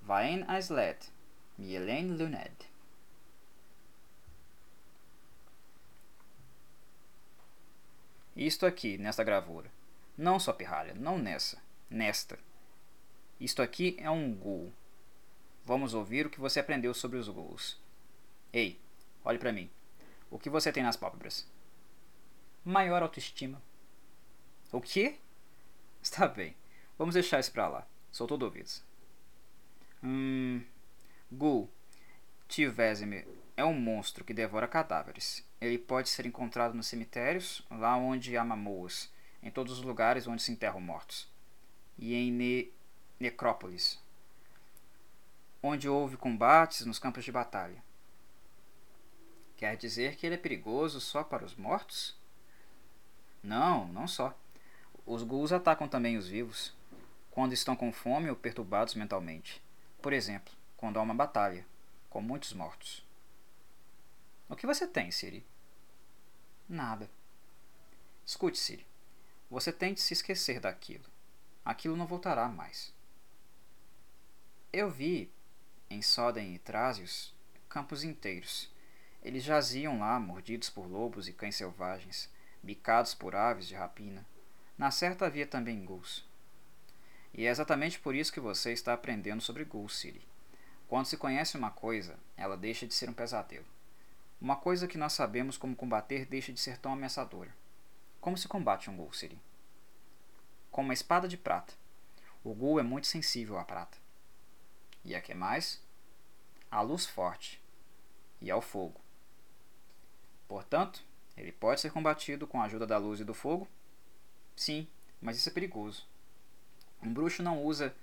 Speaker 1: Vain Aislet, Mielen Luned. Isto aqui, nesta gravura. Não só pirralha, não nessa, nesta. Isto aqui é um ghoul. Vamos ouvir o que você aprendeu sobre os ghouls. Ei, olhe para mim. O que você tem nas pálpebras? Maior autoestima. O quê? Está bem. Vamos deixar isso pra lá. Sou todo. Hum. Gul. Tio Vesemir é um monstro que devora cadáveres. Ele pode ser encontrado nos cemitérios, lá onde há mamoas, em todos os lugares onde se enterram mortos. E em ne necrópolis, onde houve combates nos campos de batalha. Quer dizer que ele é perigoso só para os mortos? Não, não só. Os ghouls atacam também os vivos, quando estão com fome ou perturbados mentalmente. Por exemplo, quando há uma batalha, com muitos mortos. O que você tem, Siri? Nada. Escute, Siri. Você tem de se esquecer daquilo. Aquilo não voltará mais. Eu vi, em Soden e Trásios, campos inteiros. Eles jaziam lá, mordidos por lobos e cães selvagens, bicados por aves de rapina. Na certa havia também ghouls. E é exatamente por isso que você está aprendendo sobre Ghoul City. Quando se conhece uma coisa, ela deixa de ser um pesadelo. Uma coisa que nós sabemos como combater deixa de ser tão ameaçadora. Como se combate um Ghoul City? Com uma espada de prata. O Ghoul é muito sensível à prata. E a que mais? À luz forte e ao fogo. Portanto, ele pode ser combatido com a ajuda da luz e do fogo Sim, mas isso é perigoso. Um bruxo não usa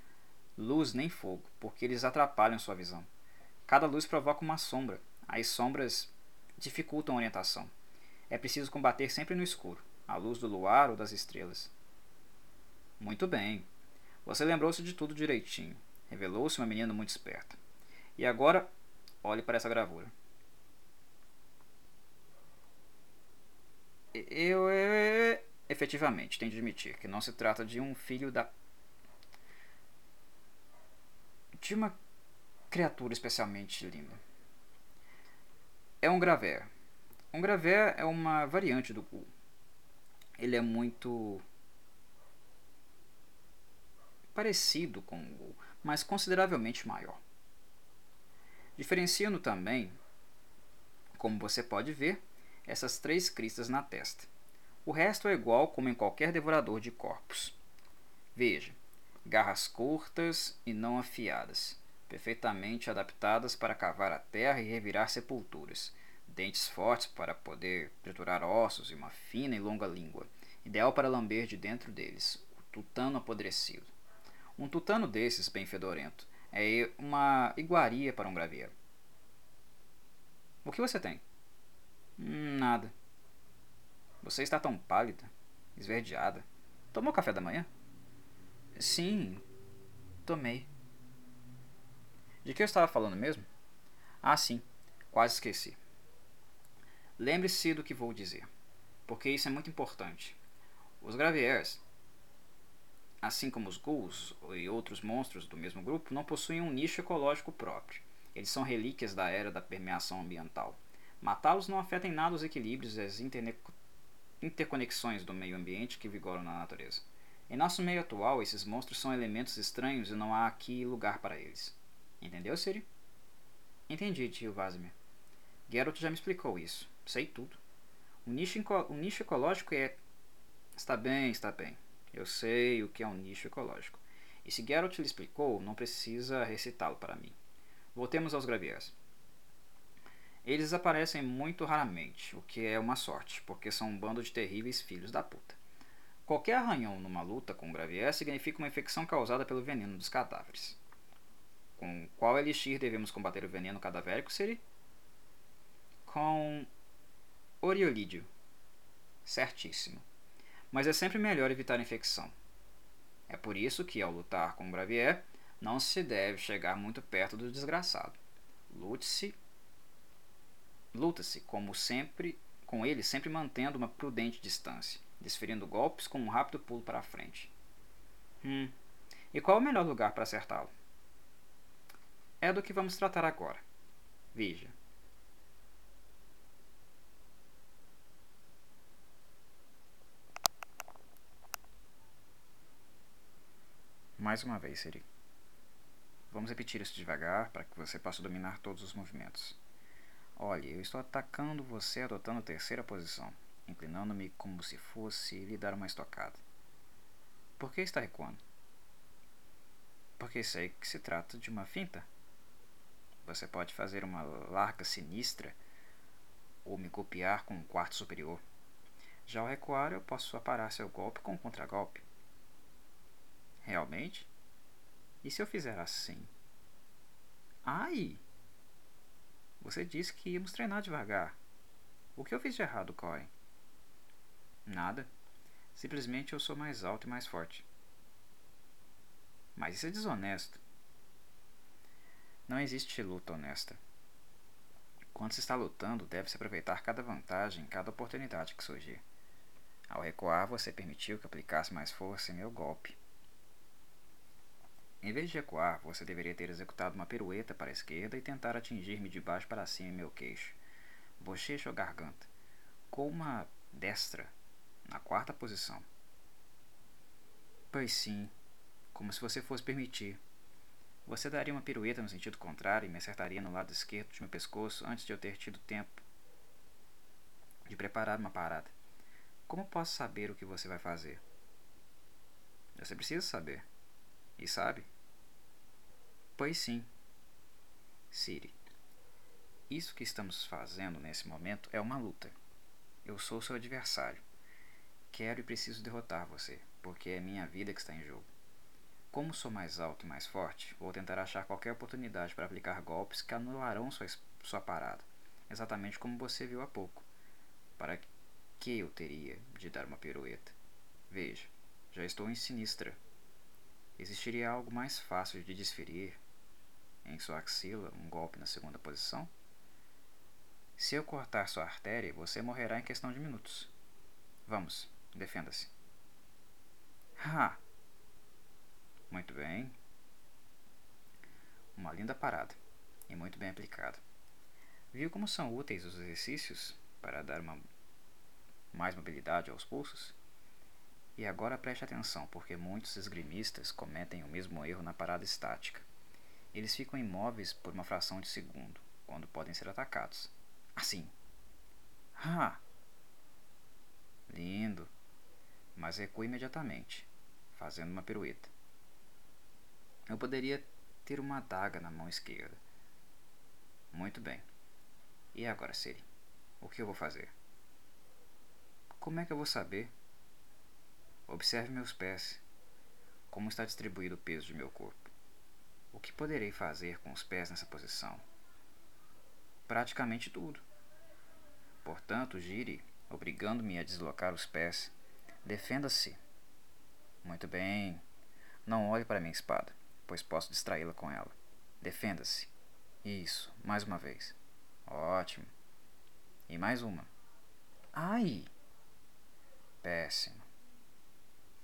Speaker 1: luz nem fogo, porque eles atrapalham sua visão. Cada luz provoca uma sombra. As sombras dificultam a orientação. É preciso combater sempre no escuro, à luz do luar ou das estrelas. Muito bem. Você lembrou-se de tudo direitinho. Revelou-se uma menina muito esperta. E agora, olhe para essa gravura. Eu, eu, Efetivamente, tem de admitir que não se trata de um filho da. de uma criatura especialmente linda. É um gravé. Um gravé é uma variante do ghoul. Ele é muito parecido com o ghoul, mas consideravelmente maior. Diferenciando também, como você pode ver, essas três cristas na testa. O resto é igual como em qualquer devorador de corpos. Veja, garras curtas e não afiadas, perfeitamente adaptadas para cavar a terra e revirar sepulturas, dentes fortes para poder triturar ossos e uma fina e longa língua, ideal para lamber de dentro deles, o tutano apodrecido. Um tutano desses, bem fedorento, é uma iguaria para um graveiro. O que você tem? Hum, nada. Você está tão pálida, esverdeada. Tomou café da manhã? Sim, tomei. De que eu estava falando mesmo? Ah, sim, quase esqueci. Lembre-se do que vou dizer. porque isso é muito importante. Os Graviers, assim como os ghouls e outros monstros do mesmo grupo, não possuem um nicho ecológico próprio. Eles são relíquias da era da permeação ambiental. Matá-los não afeta em nada os equilíbrios e as interconexões do meio ambiente que vigoram na natureza. Em nosso meio atual, esses monstros são elementos estranhos e não há aqui lugar para eles. Entendeu, Siri? Entendi, tio Vasimir. Geralt já me explicou isso. Sei tudo. O nicho, o nicho ecológico é. Está bem, está bem. Eu sei o que é um nicho ecológico. E se Geralt lhe explicou, não precisa recitá-lo para mim. Voltemos aos Graviers. Eles aparecem muito raramente, o que é uma sorte, porque são um bando de terríveis filhos da puta. Qualquer arranhão numa luta com Gravier significa uma infecção causada pelo veneno dos cadáveres. Com qual elixir devemos combater o veneno cadavérico, Siri? Com Oriolídio. Certíssimo. Mas é sempre melhor evitar a infecção. É por isso que, ao lutar com Gravier, não se deve chegar muito perto do desgraçado. Lute-se Luta-se, como sempre, com ele sempre mantendo uma prudente distância, desferindo golpes com um rápido pulo para a frente. Hum. E qual é o melhor lugar para acertá-lo? É do que vamos tratar agora. Veja. Mais uma vez, Siri. Vamos repetir isso devagar para que você possa dominar todos os movimentos. Olhe, eu estou atacando você adotando a terceira posição, inclinando-me como se fosse lhe dar uma estocada. Por que está recuando? Porque sei que se trata de uma finta. Você pode fazer uma larga sinistra ou me copiar com um quarto superior. Já ao recuar, eu posso aparar seu golpe com um contragolpe. Realmente? E se eu fizer assim? Ai! Você disse que íamos treinar devagar. O que eu fiz de errado, Coin? Nada. Simplesmente eu sou mais alto e mais forte. Mas isso é desonesto. Não existe luta honesta. Quando se está lutando, deve-se aproveitar cada vantagem, cada oportunidade que surgir. Ao recuar, você permitiu que aplicasse mais força em meu golpe. Em vez de recuar, você deveria ter executado uma pirueta para a esquerda e tentar atingir-me de baixo para cima em meu queixo, bochecha ou garganta, com uma destra, na quarta posição. Pois sim, como se você fosse permitir. Você daria uma pirueta no sentido contrário e me acertaria no lado esquerdo de meu pescoço antes de eu ter tido tempo de preparar uma parada. Como posso saber o que você vai fazer? Você precisa saber. E sabe? Pois sim. Siri. Isso que estamos fazendo nesse momento é uma luta. Eu sou seu adversário. Quero e preciso derrotar você, porque é minha vida que está em jogo. Como sou mais alto e mais forte, vou tentar achar qualquer oportunidade para aplicar golpes que anularão sua, sua parada, exatamente como você viu há pouco. Para que eu teria de dar uma pirueta? Veja, já estou em sinistra Existiria algo mais fácil de desferir em sua axila um golpe na segunda posição? Se eu cortar sua artéria, você morrerá em questão de minutos. Vamos, defenda-se. Ha! Muito bem. Uma linda parada e muito bem aplicada. Viu como são úteis os exercícios para dar uma mais mobilidade aos pulsos? E agora preste atenção, porque muitos esgrimistas cometem o mesmo erro na parada estática. Eles ficam imóveis por uma fração de segundo, quando podem ser atacados. Assim. Ah! Lindo! Mas recua imediatamente, fazendo uma pirueta. Eu poderia ter uma adaga na mão esquerda. Muito bem. E agora, Siri? O que eu vou fazer? Como é que eu vou saber Observe meus pés. Como está distribuído o peso de meu corpo? O que poderei fazer com os pés nessa posição? Praticamente tudo. Portanto, gire, obrigando-me a deslocar os pés. Defenda-se. Muito bem. Não olhe para minha espada, pois posso distraí-la com ela. Defenda-se. Isso, mais uma vez. Ótimo. E mais uma. Ai! Péssimo.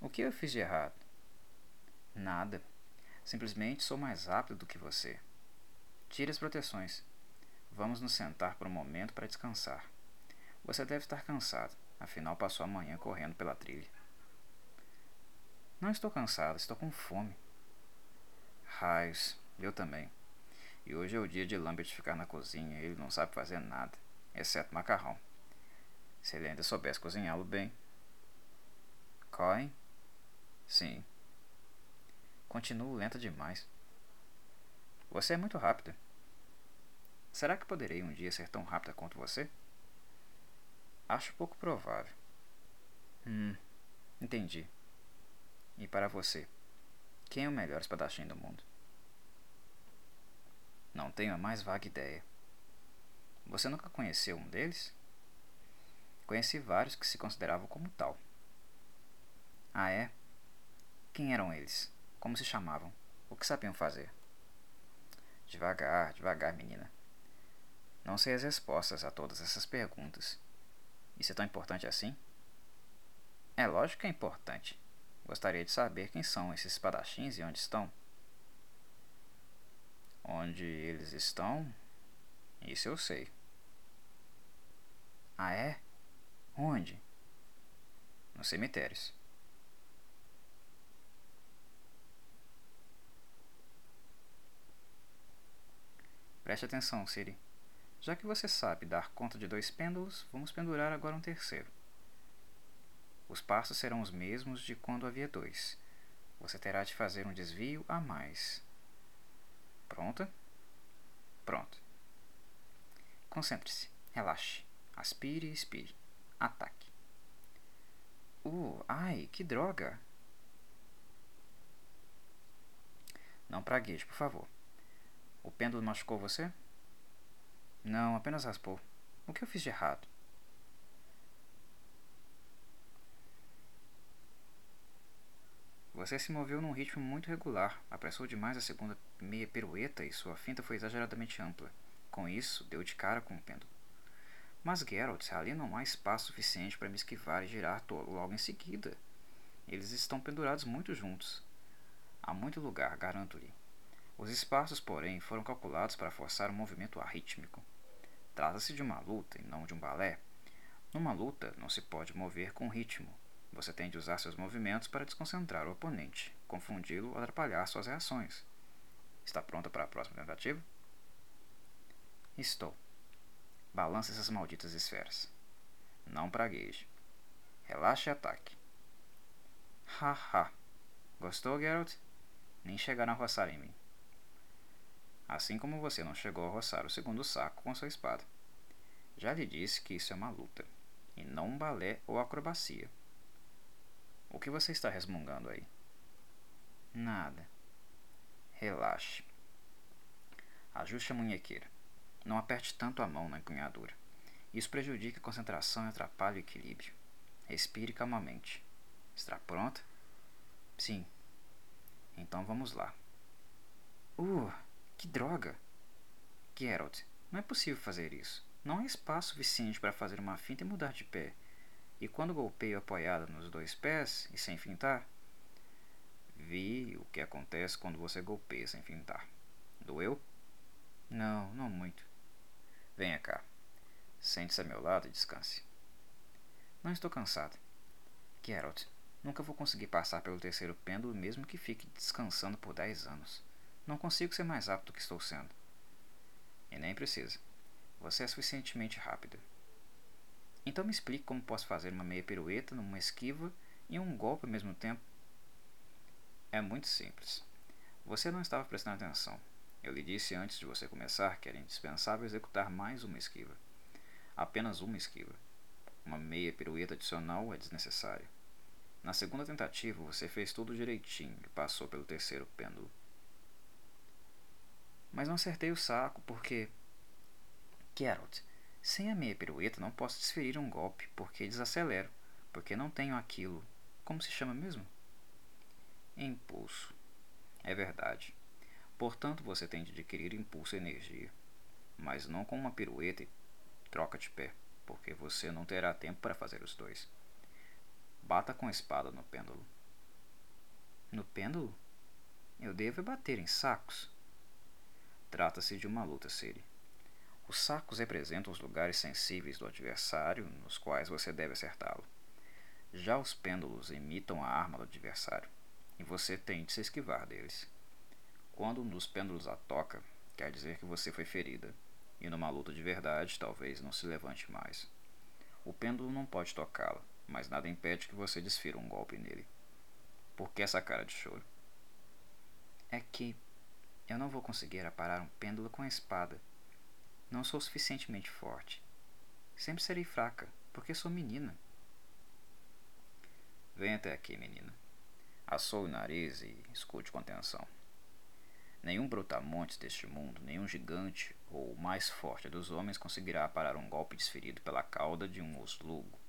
Speaker 1: O que eu fiz de errado? Nada. Simplesmente sou mais rápido do que você. Tire as proteções. Vamos nos sentar por um momento para descansar. Você deve estar cansado, afinal passou a manhã correndo pela trilha. Não estou cansado, estou com fome. Raios, eu também. E hoje é o dia de Lambert ficar na cozinha ele não sabe fazer nada, exceto macarrão. Se ele ainda soubesse cozinhá-lo bem. Coin? Sim. Continuo lenta demais. Você é muito rápida. Será que poderei um dia ser tão rápida quanto você? Acho pouco provável. Hum, entendi. E para você, quem é o melhor espadachim do mundo? Não tenho a mais vaga ideia. Você nunca conheceu um deles? Conheci vários que se consideravam como tal. Ah, é? Quem eram eles? Como se chamavam? O que sabiam fazer? Devagar, devagar, menina. Não sei as respostas a todas essas perguntas. Isso é tão importante assim? É lógico que é importante. Gostaria de saber quem são esses espadachins e onde estão. Onde eles estão? Isso eu sei. Ah, é? Onde? Nos cemitérios. Preste atenção, Siri. Já que você sabe dar conta de dois pêndulos, vamos pendurar agora um terceiro. Os passos serão os mesmos de quando havia dois. Você terá de fazer um desvio a mais. Pronta? Pronto. Concentre-se. Relaxe. Aspire e expire. Ataque. Uh, ai, que droga! Não pragueje, por favor. O pêndulo machucou você? Não, apenas raspou. O que eu fiz de errado? Você se moveu num ritmo muito regular, apressou demais a segunda meia pirueta e sua finta foi exageradamente ampla. Com isso, deu de cara com o pêndulo. Mas Geralt, ali não há espaço suficiente para me esquivar e girar logo em seguida. Eles estão pendurados muito juntos. Há muito lugar, garanto-lhe. Os espaços, porém, foram calculados para forçar um movimento arrítmico. Trata-se de uma luta e não de um balé. Numa luta, não se pode mover com ritmo. Você tem de usar seus movimentos para desconcentrar o oponente, confundi-lo ou atrapalhar suas reações. Está pronta para a próxima tentativa? Estou. Balance essas malditas esferas. Não pragueje. Relaxe e ataque. Haha. Gostou, Geralt? Nem chegaram a roçar em mim assim como você não chegou a roçar o segundo saco com sua espada. Já lhe disse que isso é uma luta, e não um balé ou acrobacia. O que você está resmungando aí? Nada. Relaxe. Ajuste a munhequeira. Não aperte tanto a mão na empunhadura. Isso prejudica a concentração e atrapalha o equilíbrio. Respire calmamente. Está pronta? Sim. Então vamos lá. Uh! Que droga! Geralt, não é possível fazer isso. Não há espaço suficiente para fazer uma finta e mudar de pé. E quando golpeio apoiada nos dois pés e sem fintar, vi o que acontece quando você golpeia sem fintar. Doeu? Não, não muito. Venha cá. Sente-se a meu lado e descanse. Não estou cansado. Geralt, nunca vou conseguir passar pelo terceiro pêndulo mesmo que fique descansando por dez anos. Não consigo ser mais rápido do que estou sendo. E nem precisa. Você é suficientemente rápida. Então me explique como posso fazer uma meia pirueta numa esquiva e um golpe ao mesmo tempo. É muito simples. Você não estava prestando atenção. Eu lhe disse antes de você começar que era indispensável executar mais uma esquiva. Apenas uma esquiva. Uma meia pirueta adicional é desnecessária. Na segunda tentativa, você fez tudo direitinho e passou pelo terceiro pêndulo mas não acertei o saco porque. Geralt, sem a meia pirueta não posso desferir um golpe porque desacelero, porque não tenho aquilo. Como se chama mesmo? Impulso. É verdade. Portanto, você tem de adquirir impulso e energia, mas não com uma pirueta e troca de pé, porque você não terá tempo para fazer os dois. Bata com a espada no pêndulo. No pêndulo? Eu devo bater em sacos. Trata-se de uma luta, Siri. Os sacos representam os lugares sensíveis do adversário nos quais você deve acertá-lo. Já os pêndulos imitam a arma do adversário, e você tem de se esquivar deles. Quando um dos pêndulos a toca, quer dizer que você foi ferida, e numa luta de verdade talvez não se levante mais. O pêndulo não pode tocá-la, mas nada impede que você desfira um golpe nele. Por que essa cara de choro? É que eu não vou conseguir aparar um pêndulo com a espada. Não sou suficientemente forte. Sempre serei fraca, porque sou menina. Venha até aqui, menina. Assoe o nariz e escute com atenção. Nenhum brutamontes deste mundo, nenhum gigante ou o mais forte dos homens conseguirá parar um golpe desferido pela cauda de um oslugo,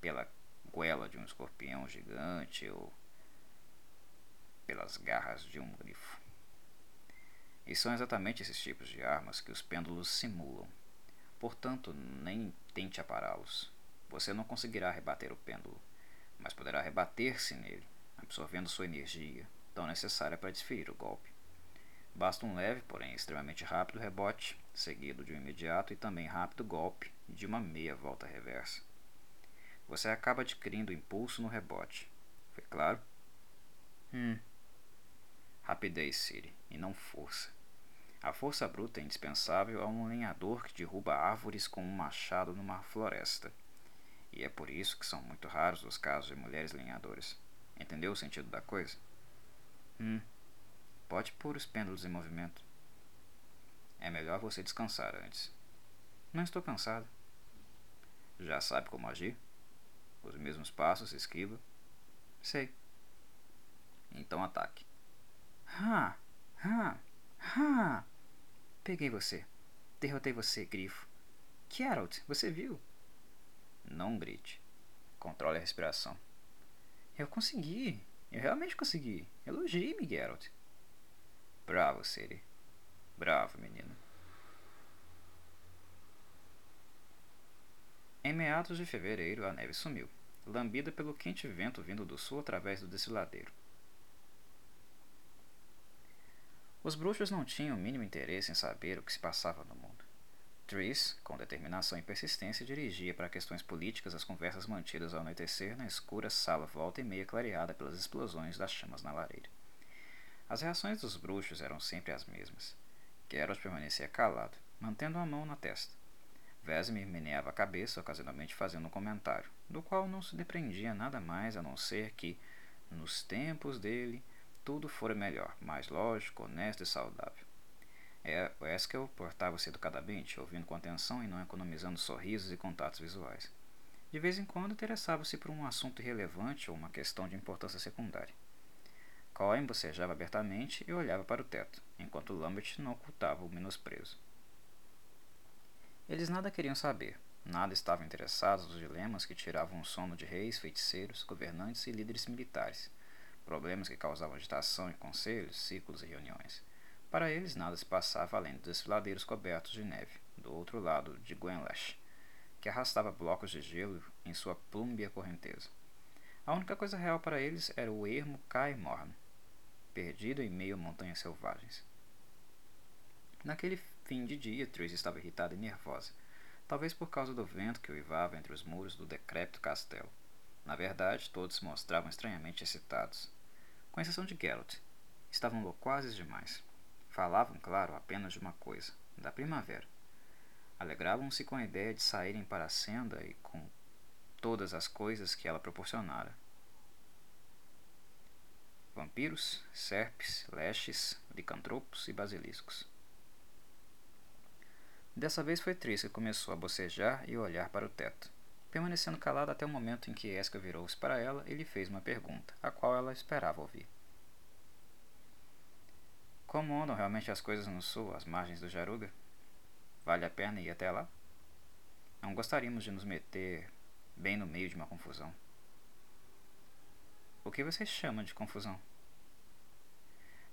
Speaker 1: pela goela de um escorpião gigante ou pelas garras de um grifo. E são exatamente esses tipos de armas que os pêndulos simulam. Portanto, nem tente apará-los. Você não conseguirá rebater o pêndulo, mas poderá rebater-se nele, absorvendo sua energia, tão necessária para desferir o golpe. Basta um leve, porém extremamente rápido rebote, seguido de um imediato e também rápido golpe de uma meia volta reversa. Você acaba adquirindo impulso no rebote. Foi claro? Hum. Rapidez, Siri, e não força. A força bruta é indispensável a um lenhador que derruba árvores com um machado numa floresta. E é por isso que são muito raros os casos de mulheres lenhadoras. Entendeu o sentido da coisa? Hum. Pode pôr os pêndulos em movimento. É melhor você descansar antes. Não estou cansado. Já sabe como agir? Os mesmos passos, esquiva? Sei. Então ataque. Ha! Ha! Ha! Peguei você. Derrotei você, grifo. Geralt, você viu? Não grite. Controle a respiração. Eu consegui. Eu realmente consegui. Elogie-me, Geralt. Bravo, Siri. Bravo, menino. Em meados de fevereiro, a neve sumiu, lambida pelo quente vento vindo do sul através do desfiladeiro. Os bruxos não tinham o mínimo interesse em saber o que se passava no mundo. Triss, com determinação e persistência, dirigia para questões políticas as conversas mantidas ao anoitecer na escura sala volta e meia clareada pelas explosões das chamas na lareira. As reações dos bruxos eram sempre as mesmas. Geralt permanecia calado, mantendo a mão na testa. Vesemir meneava a cabeça, ocasionalmente fazendo um comentário, do qual não se depreendia nada mais a não ser que, nos tempos dele, tudo fora melhor, mais lógico, honesto e saudável. É, Eskel portava-se educadamente, ouvindo com atenção e não economizando sorrisos e contatos visuais. De vez em quando interessava-se por um assunto irrelevante ou uma questão de importância secundária. Cohen bocejava abertamente e olhava para o teto, enquanto Lambert não ocultava o menosprezo. Eles nada queriam saber, nada estavam interessados nos dilemas que tiravam o sono de reis, feiticeiros, governantes e líderes militares, problemas que causavam agitação em conselhos, círculos e reuniões. Para eles, nada se passava além dos desfiladeiros cobertos de neve, do outro lado de Gwenlash, que arrastava blocos de gelo em sua plúmbia correnteza. A única coisa real para eles era o ermo Morn, perdido em meio a montanhas selvagens. Naquele fim de dia, Trish estava irritada e nervosa, talvez por causa do vento que uivava entre os muros do decrépito castelo. Na verdade, todos se mostravam estranhamente excitados, com exceção de Geralt. Estavam loquazes demais. Falavam, claro, apenas de uma coisa, da primavera. Alegravam-se com a ideia de saírem para a senda e com todas as coisas que ela proporcionara vampiros, serpes, lestes, licantropos e basiliscos. Dessa vez foi Tris que começou a bocejar e olhar para o teto, permanecendo calada até o momento em que Esca virou-se para ela e lhe fez uma pergunta, a qual ela esperava ouvir. Como andam realmente as coisas no sul, às margens do Jaruga? Vale a pena ir até lá? Não gostaríamos de nos meter bem no meio de uma confusão. O que você chama de confusão?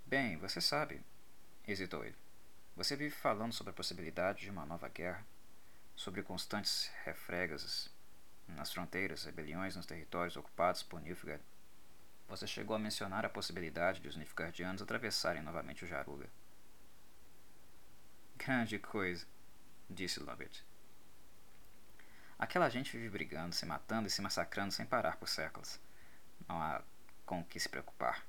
Speaker 1: Bem, você sabe, hesitou ele. Você vive falando sobre a possibilidade de uma nova guerra, sobre constantes refregas, nas fronteiras, rebeliões nos territórios ocupados por Nilfgaard. Você chegou a mencionar a possibilidade de os Nilfgaardianos atravessarem novamente o Jaruga. Grande coisa, disse Lambert. Aquela gente vive brigando, se matando e se massacrando sem parar por séculos. Não há com o que se preocupar.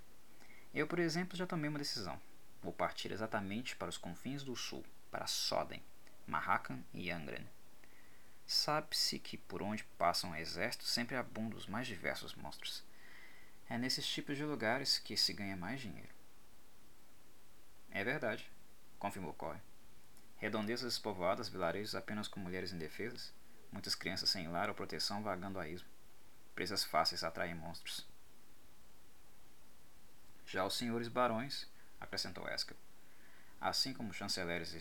Speaker 1: Eu, por exemplo, já tomei uma decisão. Vou partir exatamente para os confins do sul, para Soden, Marrakan e Angren. Sabe-se que por onde passam exércitos sempre abundam os mais diversos monstros. É nesses tipos de lugares que se ganha mais dinheiro. É verdade, confirmou Corey. Redondezas despovoadas, vilarejos apenas com mulheres indefesas, muitas crianças sem lar ou proteção vagando a ismo. Presas fáceis atraem monstros. Já os senhores barões, acrescentou Eskel, assim como chanceleres e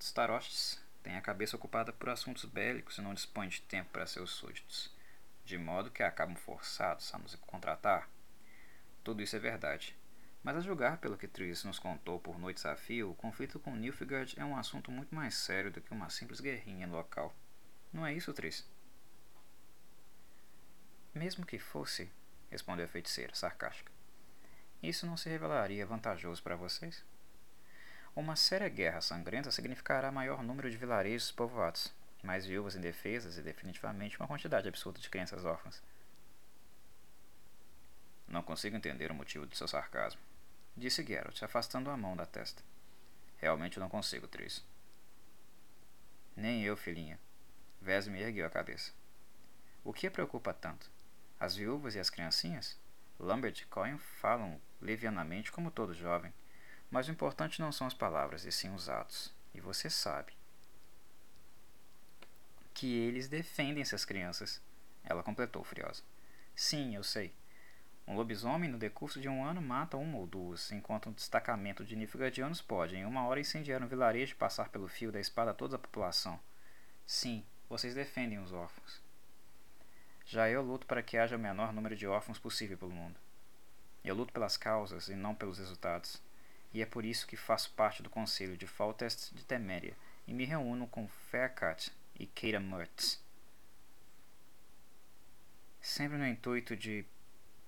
Speaker 1: starosts, têm a cabeça ocupada por assuntos bélicos e não dispõem de tempo para seus súditos, de modo que acabam forçados a nos contratar tudo isso é verdade. Mas a julgar pelo que Triss nos contou por noites a fio, o conflito com Nilfgaard é um assunto muito mais sério do que uma simples guerrinha local. Não é isso, Triss? Mesmo que fosse, respondeu a feiticeira, sarcástica, isso não se revelaria vantajoso para vocês? Uma séria guerra sangrenta significará maior número de vilarejos povoados, mais viúvas indefesas e definitivamente uma quantidade absurda de crianças órfãs. Não consigo entender o motivo de seu sarcasmo, disse Geralt, afastando a mão da testa. Realmente não consigo, Tris. Nem eu, filhinha. Vesme ergueu a cabeça. O que a preocupa tanto? As viúvas e as criancinhas? Lambert e Cohen falam levianamente como todo jovem, mas o importante não são as palavras, e sim os atos. E você sabe que eles defendem essas crianças. Ela completou, furiosa. Sim, eu sei. Um lobisomem, no decurso de um ano, mata uma ou duas, enquanto um destacamento de nilfgaardianos pode, em uma hora, incendiar um vilarejo e passar pelo fio da espada toda a população. Sim, vocês defendem os órfãos. Já eu luto para que haja o menor número de órfãos possível pelo mundo. Eu luto pelas causas e não pelos resultados. E é por isso que faço parte do conselho de Faltest de Teméria e me reúno com Faircut e Keira Mertz. Sempre no intuito de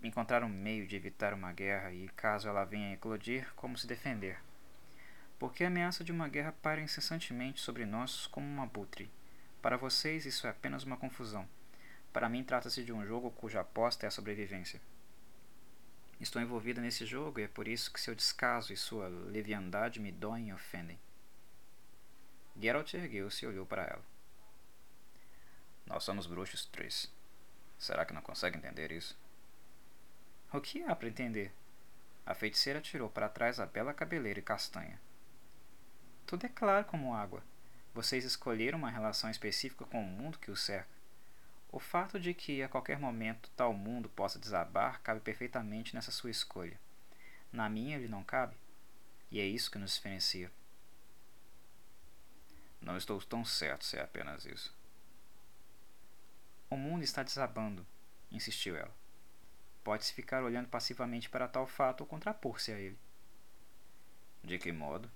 Speaker 1: encontrar um meio de evitar uma guerra e, caso ela venha a eclodir, como se defender. Porque a ameaça de uma guerra paira incessantemente sobre nós como um abutre. Para vocês, isso é apenas uma confusão. Para mim, trata-se de um jogo cuja aposta é a sobrevivência. Estou envolvida nesse jogo e é por isso que seu descaso e sua leviandade me doem e ofendem. Geralt ergueu-se e olhou para ela. Nós somos bruxos, Triss. Será que não consegue entender isso? O que há para entender? A feiticeira tirou para trás a bela cabeleira e castanha. Tudo é claro como água. Vocês escolheram uma relação específica com o mundo que os cerca. O fato de que a qualquer momento tal mundo possa desabar cabe perfeitamente nessa sua escolha. Na minha ele não cabe. E é isso que nos diferencia. Não estou tão certo se é apenas isso. O mundo está desabando, insistiu ela. Pode-se ficar olhando passivamente para tal fato ou contrapor-se a ele. De que modo?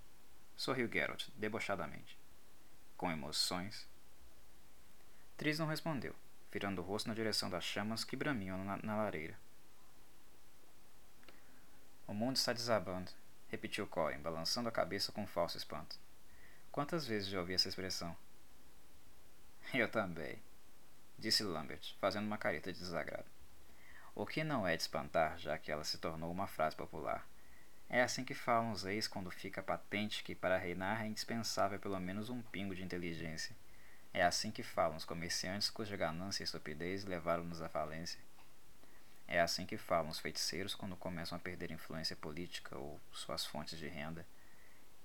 Speaker 1: Sorriu Geralt, debochadamente. Com emoções. Tris não respondeu, virando o rosto na direção das chamas que bramiam na, na lareira. O mundo está desabando, repetiu Cohen, balançando a cabeça com falso espanto. Quantas vezes já ouvi essa expressão? Eu também, disse Lambert, fazendo uma careta de desagrado. O que não é de espantar, já que ela se tornou uma frase popular. É assim que falam os reis quando fica patente que para reinar é indispensável pelo menos um pingo de inteligência. É assim que falam os comerciantes cuja ganância e estupidez levaram-nos à falência. É assim que falam os feiticeiros quando começam a perder influência política ou suas fontes de renda.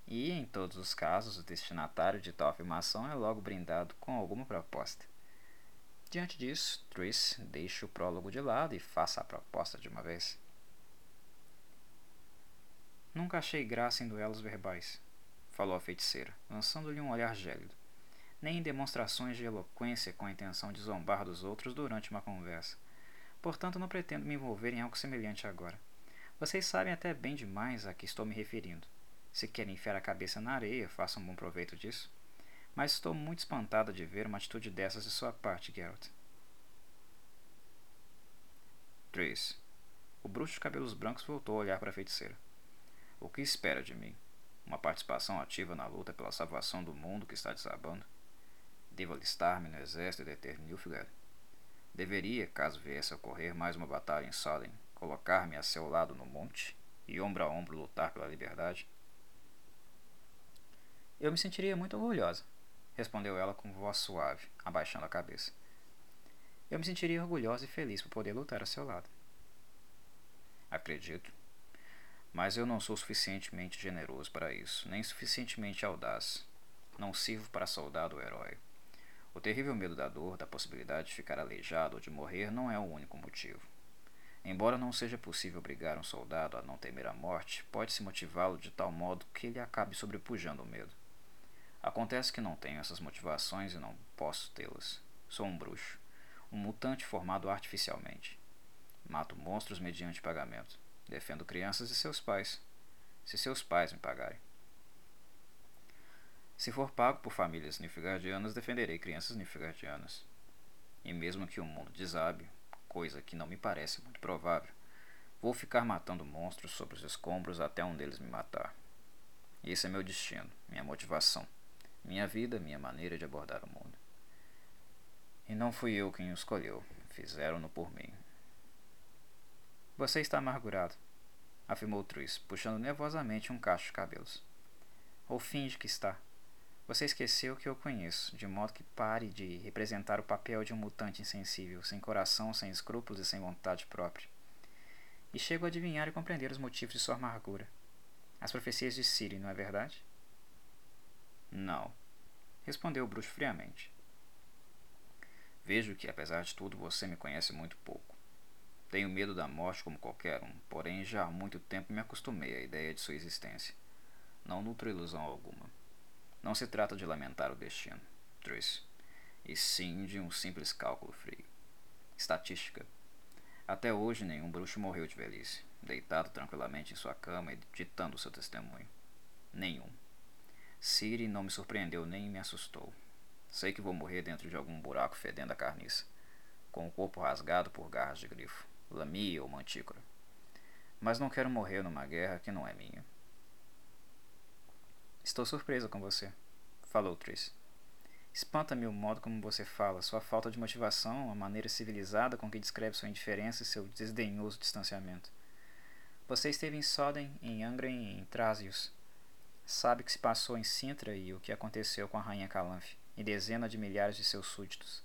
Speaker 1: E, em todos os casos, o destinatário de tal afirmação é logo brindado com alguma proposta. Diante disso, Triss deixa o prólogo de lado e faça a proposta de uma vez. Nunca achei graça em duelos verbais, falou a feiticeira, lançando-lhe um olhar gélido, nem em demonstrações de eloquência com a intenção de zombar dos outros durante uma conversa. Portanto, não pretendo me envolver em algo semelhante agora. Vocês sabem até bem demais a que estou me referindo. Se querem enfiar a cabeça na areia, façam bom proveito disso. Mas estou muito espantada de ver uma atitude dessas de sua parte, Geralt. 3. O bruxo de cabelos brancos voltou a olhar para a feiticeira. O que espera de mim? Uma participação ativa na luta pela salvação do mundo que está desabando? Devo alistar-me no exército de Eterno Nilfgaard? Deveria, caso viesse a ocorrer mais uma batalha em Soden, colocar-me a seu lado no monte e ombro a ombro lutar pela liberdade? Eu me sentiria muito orgulhosa, respondeu ela com voz suave, abaixando a cabeça. Eu me sentiria orgulhosa e feliz por poder lutar a seu lado. Acredito. Mas eu não sou suficientemente generoso para isso, nem suficientemente audaz. Não sirvo para soldado ou herói. O terrível medo da dor, da possibilidade de ficar aleijado ou de morrer, não é o único motivo. Embora não seja possível obrigar um soldado a não temer a morte, pode-se motivá-lo de tal modo que ele acabe sobrepujando o medo. Acontece que não tenho essas motivações e não posso tê-las. Sou um bruxo, um mutante formado artificialmente. Mato monstros mediante pagamento. Defendo crianças e seus pais, se seus pais me pagarem. Se for pago por famílias nilfgaardianas, defenderei crianças nilfgaardianas. E mesmo que o mundo desabe, coisa que não me parece muito provável, vou ficar matando monstros sobre os escombros até um deles me matar. Esse é meu destino, minha motivação, minha vida, minha maneira de abordar o mundo. E não fui eu quem o escolheu, fizeram-no por mim. Você está amargurado, afirmou Truiz, puxando nervosamente um cacho de cabelos. Ou finge que está. Você esqueceu que eu conheço, de modo que pare de representar o papel de um mutante insensível, sem coração, sem escrúpulos e sem vontade própria. E chego a adivinhar e compreender os motivos de sua amargura. As profecias de Siri, não é verdade? Não, respondeu o bruxo friamente. Vejo que, apesar de tudo, você me conhece muito pouco. Tenho medo da morte como qualquer um, porém já há muito tempo me acostumei à ideia de sua existência. Não nutro ilusão alguma. Não se trata de lamentar o destino, Trish, e sim de um simples cálculo frio. Estatística. Até hoje nenhum bruxo morreu de velhice, deitado tranquilamente em sua cama e ditando seu testemunho. Nenhum. Siri não me surpreendeu nem me assustou. Sei que vou morrer dentro de algum buraco fedendo a carniça, com o corpo rasgado por garras de grifo, lamia ou mantícora. Mas não quero morrer numa guerra que não é minha. Estou surpresa com você, falou Tris. Espanta-me o modo como você fala, sua falta de motivação, a maneira civilizada com que descreve sua indiferença e seu desdenhoso distanciamento. Você esteve em Soden, em Angra e em Trásios. Sabe o que se passou em Sintra e o que aconteceu com a rainha Calanfe e dezenas de milhares de seus súditos.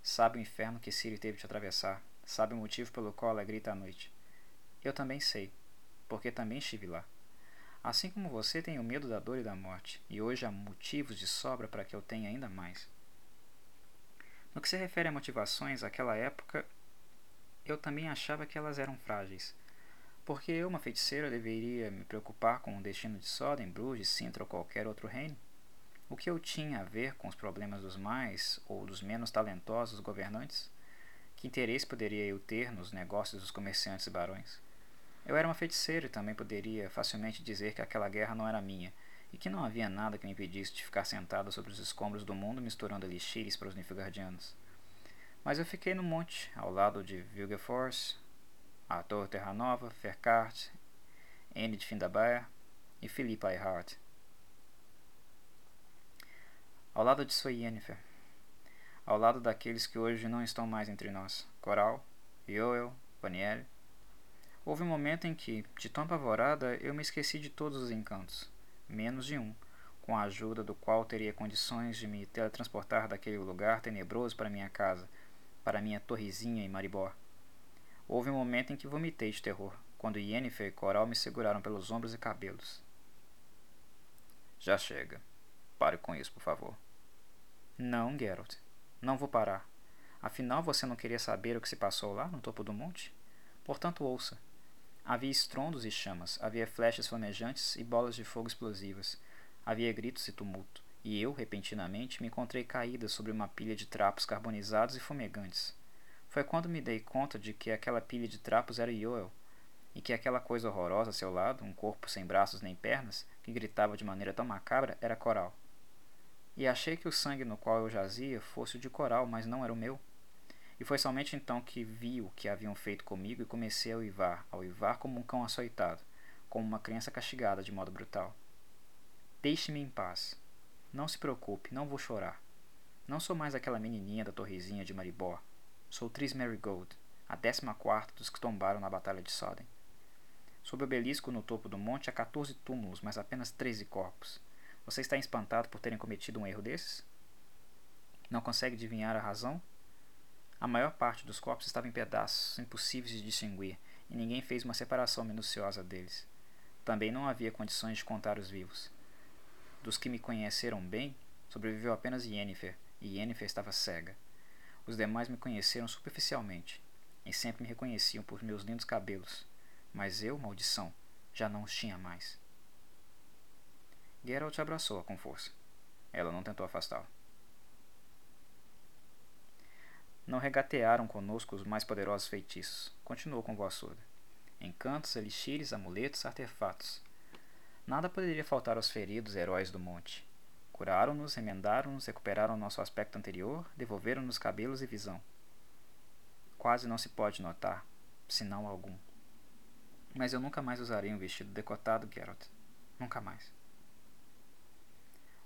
Speaker 1: Sabe o inferno que Siri teve de atravessar. Sabe o motivo pelo qual ela grita à noite. Eu também sei, porque também estive lá. Assim como você, tenho medo da dor e da morte, e hoje há motivos de sobra para que eu tenha ainda mais. No que se refere a motivações, naquela época eu também achava que elas eram frágeis. Porque eu, uma feiticeira, deveria me preocupar com o destino de Soden, Bruges, Sintra ou qualquer outro reino? O que eu tinha a ver com os problemas dos mais ou dos menos talentosos governantes? Que interesse poderia eu ter nos negócios dos comerciantes e barões? Eu era uma feiticeira e também poderia facilmente dizer que aquela guerra não era minha, e que não havia nada que me impedisse de ficar sentada sobre os escombros do mundo misturando elixires para os Nilfgaardianos. Mas eu fiquei no monte, ao lado de Vilgeforce, Arthur Terranova, Ferkart, Anne de Findabair e Philippa Earhart. Ao lado de sua Yennefer, ao lado daqueles que hoje não estão mais entre nós, Coral, Yoel, Paniel Houve um momento em que, de tão apavorada, eu me esqueci de todos os encantos, menos de um, com a ajuda do qual teria condições de me teletransportar daquele lugar tenebroso para minha casa, para minha torrezinha em Maribor. Houve um momento em que vomitei de terror, quando Yennefer e Coral me seguraram pelos ombros e cabelos. Já chega. Pare com isso, por favor. Não, Geralt. Não vou parar. Afinal, você não queria saber o que se passou lá no topo do monte? Portanto, ouça. Havia estrondos e chamas, havia flechas flamejantes e bolas de fogo explosivas, havia gritos e tumulto, e eu, repentinamente, me encontrei caída sobre uma pilha de trapos carbonizados e fumegantes. Foi quando me dei conta de que aquela pilha de trapos era Yoel, e que aquela coisa horrorosa a seu lado, um corpo sem braços nem pernas, que gritava de maneira tão macabra, era Coral. E achei que o sangue no qual eu jazia fosse o de Coral, mas não era o meu. E foi somente então que vi o que haviam feito comigo e comecei a uivar, a uivar como um cão açoitado, como uma criança castigada de modo brutal. Deixe-me em paz. Não se preocupe, não vou chorar. Não sou mais aquela menininha da torrezinha de Maribor. Sou Tris Marigold, a décima quarta dos que tombaram na Batalha de Soden. Sob o obelisco no topo do monte há 14 túmulos, mas apenas 13 corpos. Você está espantado por terem cometido um erro desses? Não consegue adivinhar a razão? A maior parte dos corpos estava em pedaços, impossíveis de distinguir, e ninguém fez uma separação minuciosa deles. Também não havia condições de contar os vivos. Dos que me conheceram bem, sobreviveu apenas Yennefer, e Yennefer estava cega. Os demais me conheceram superficialmente, e sempre me reconheciam por meus lindos cabelos, mas eu, maldição, já não os tinha mais. Geralt abraçou-a com força. Ela não tentou afastá-lo. Não regatearam conosco os mais poderosos feitiços, continuou com voz surda. Encantos, elixires, amuletos, artefatos. Nada poderia faltar aos feridos heróis do monte. Curaram-nos, remendaram-nos, recuperaram nosso aspecto anterior, devolveram-nos cabelos e visão. Quase não se pode notar, sinal algum. Mas eu nunca mais usarei um vestido decotado, Geralt. Nunca mais.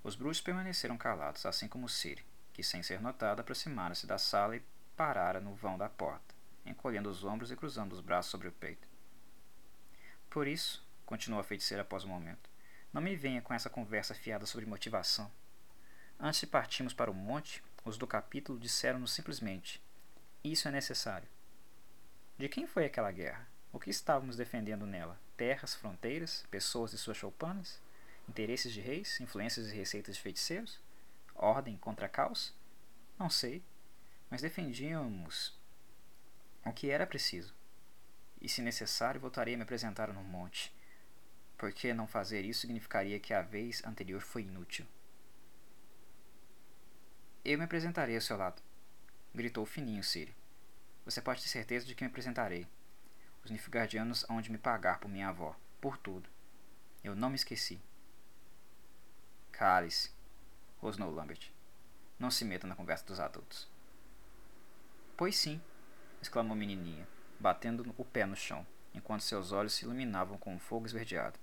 Speaker 1: Os bruxos permaneceram calados, assim como Ciri, que, sem ser notado, aproximara-se da sala e parara no vão da porta, encolhendo os ombros e cruzando os braços sobre o peito. Por isso, continuou a feiticeira após um momento, não me venha com essa conversa fiada sobre motivação. Antes de partirmos para o monte, os do capítulo disseram-nos simplesmente: Isso é necessário. De quem foi aquela guerra? O que estávamos defendendo nela? Terras, fronteiras, pessoas e suas choupanas? Interesses de reis, influências e receitas de feiticeiros? Ordem contra caos? Não sei, mas defendíamos o que era preciso. E se necessário, voltarei a me apresentar no monte, porque não fazer isso significaria que a vez anterior foi inútil. Eu me apresentarei ao seu lado, gritou fininho Siri. Você pode ter certeza de que me apresentarei. Os Nilfgaardianos hão de me pagar por minha avó, por tudo. Eu não me esqueci. Cale-se, rosnou Lambert. Não se meta na conversa dos adultos. Pois sim, exclamou a menininha, batendo o pé no chão, enquanto seus olhos se iluminavam com um fogo esverdeado.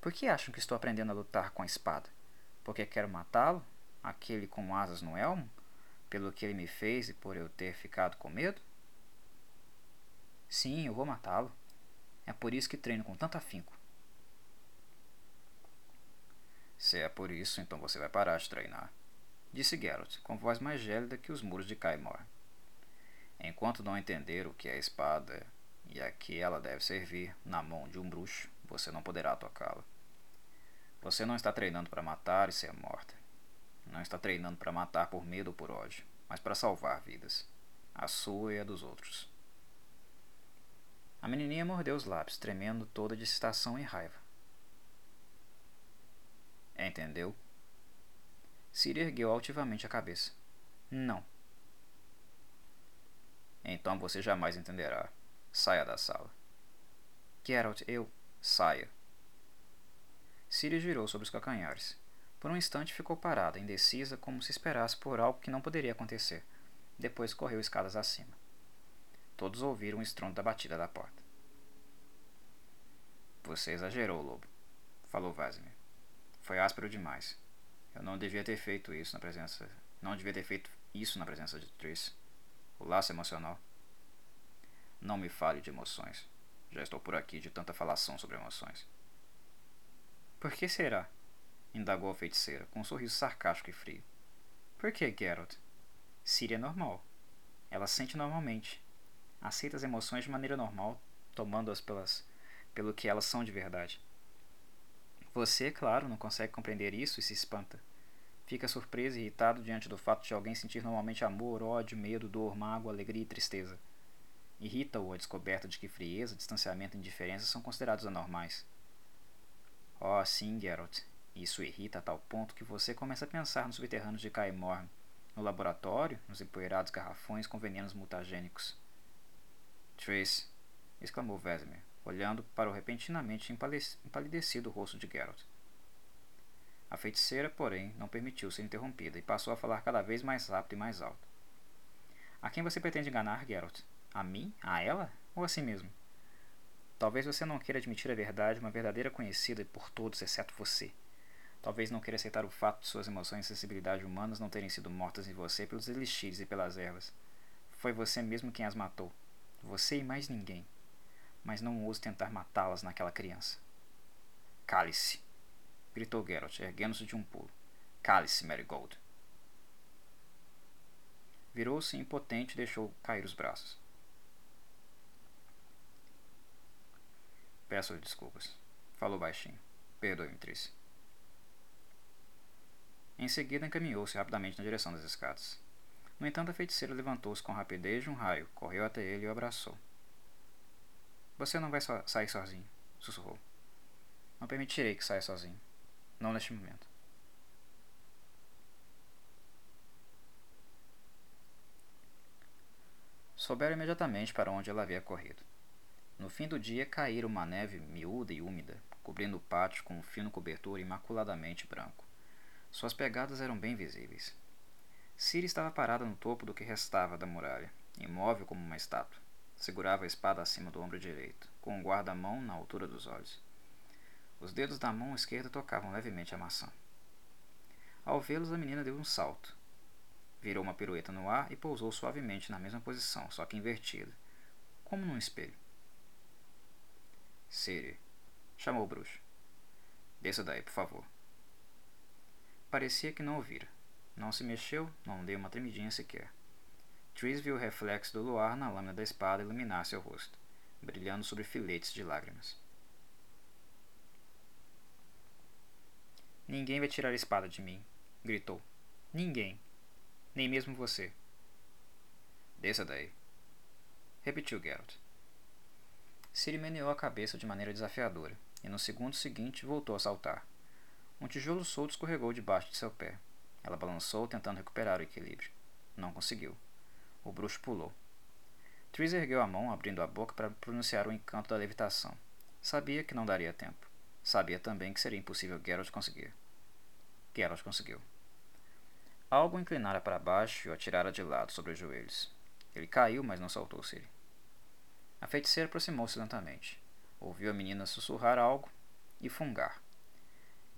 Speaker 1: Por que acham que estou aprendendo a lutar com a espada? Porque quero matá-lo? Aquele com asas no elmo? Pelo que ele me fez e por eu ter ficado com medo? Sim, eu vou matá-lo. É por isso que treino com tanto afinco. Se é por isso, então você vai parar de treinar, disse Geralt, com voz mais gélida que os muros de Caimor. Enquanto não entender o que é a espada e a que ela deve servir na mão de um bruxo, você não poderá tocá-la. Você não está treinando para matar e ser morta. Não está treinando para matar por medo ou por ódio, mas para salvar vidas, a sua e a dos outros. A menininha mordeu os lábios, tremendo toda de excitação e raiva. Entendeu? Siri ergueu altivamente a cabeça. Não. Então você jamais entenderá. Saia da sala. Geralt, eu. Saia. Siri girou sobre os calcanhares. Por um instante ficou parada, indecisa, como se esperasse por algo que não poderia acontecer. Depois correu escadas acima. Todos ouviram o estrondo da batida da porta. Você exagerou, lobo, falou Vasimir. Foi áspero demais. Eu não devia ter feito isso na presença. Não devia ter feito isso na presença de Triss. O laço emocional. Não me fale de emoções. Já estou por aqui de tanta falação sobre emoções. Por que será? indagou a feiticeira, com um sorriso sarcástico e frio. Por que, Geralt? Ciri é normal. Ela sente normalmente, aceita as emoções de maneira normal, tomando-as pelas pelo que elas são de verdade. Você, claro, não consegue compreender isso e se espanta. Fica surpreso e irritado diante do fato de alguém sentir normalmente amor, ódio, medo, dor, mágoa, alegria e tristeza. Irrita-o a descoberta de que frieza, distanciamento e indiferença são considerados anormais. Oh, sim, Geralt. Isso irrita a tal ponto que você começa a pensar nos subterrâneos de Caimorn, no laboratório, nos empoeirados garrafões com venenos mutagênicos. Trace, exclamou Vesemir, olhando para o repentinamente empalidecido rosto de Geralt. A feiticeira, porém, não permitiu ser interrompida e passou a falar cada vez mais rápido e mais alto. A quem você pretende enganar, Geralt? A mim? A ela? Ou a si mesmo? Talvez você não queira admitir a verdade, uma verdadeira conhecida por todos, exceto você. Talvez não queira aceitar o fato de suas emoções e sensibilidade humanas não terem sido mortas em você pelos elixires e pelas ervas. Foi você mesmo quem as matou. Você e mais ninguém. Mas não ouse tentar matá-las naquela criança. Cale-se! gritou Geralt, erguendo-se de um pulo. Cale-se, Marigold! Virou-se impotente e deixou cair os braços. Peço desculpas. Falou baixinho. Perdoe-me, Trice. Em seguida, encaminhou-se rapidamente na direção das escadas. No entanto, a feiticeira levantou-se com rapidez de um raio, correu até ele e o abraçou. Você não vai so sair sozinho, sussurrou. Não permitirei que saia sozinho. Não neste momento. Souberam imediatamente para onde ela havia corrido. No fim do dia caíra uma neve miúda e úmida, cobrindo o pátio com um fino cobertor imaculadamente branco. Suas pegadas eram bem visíveis. Ciri estava parada no topo do que restava da muralha, imóvel como uma estátua. Segurava a espada acima do ombro direito, com o guarda-mão na altura dos olhos. Os dedos da mão esquerda tocavam levemente a maçã. Ao vê-los, a menina deu um salto. Virou uma pirueta no ar e pousou suavemente na mesma posição, só que invertida, como num espelho. Siri, chamou o bruxo. Desça daí, por favor. Parecia que não ouvira. Não se mexeu, não deu uma tremidinha sequer. Tris viu o reflexo do luar na lâmina da espada iluminar seu rosto, brilhando sobre filetes de lágrimas. Ninguém vai tirar a espada de mim, gritou. Ninguém. Nem mesmo você. Desça daí. Repetiu Geralt. Ciri meneou a cabeça de maneira desafiadora, e no segundo seguinte voltou a saltar. Um tijolo solto escorregou debaixo de seu pé. Ela balançou, tentando recuperar o equilíbrio. Não conseguiu. O bruxo pulou. Tris ergueu a mão, abrindo a boca para pronunciar o encanto da levitação. Sabia que não daria tempo. Sabia também que seria impossível Geralt conseguir. Geralt conseguiu. Algo inclinara para baixo e o atirara de lado sobre os joelhos. Ele caiu, mas não soltou-se. A feiticeira aproximou-se lentamente. Ouviu a menina sussurrar algo e fungar.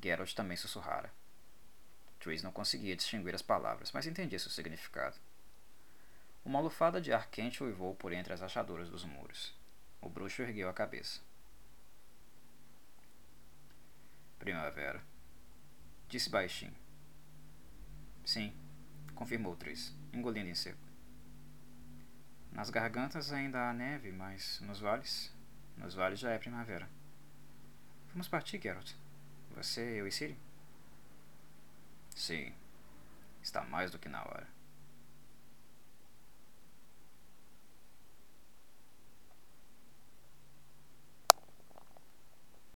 Speaker 1: Geralt também sussurrara. Tris não conseguia distinguir as palavras, mas entendia seu significado. Uma lufada de ar quente uivou por entre as rachaduras dos muros. O bruxo ergueu a cabeça. Primavera. Disse baixinho. Sim, confirmou Tris, engolindo em seco. Nas gargantas ainda há neve, mas nos vales. Nos vales já é primavera. Vamos partir, Geralt. Você, eu e Siri? Sim, está mais do que na hora.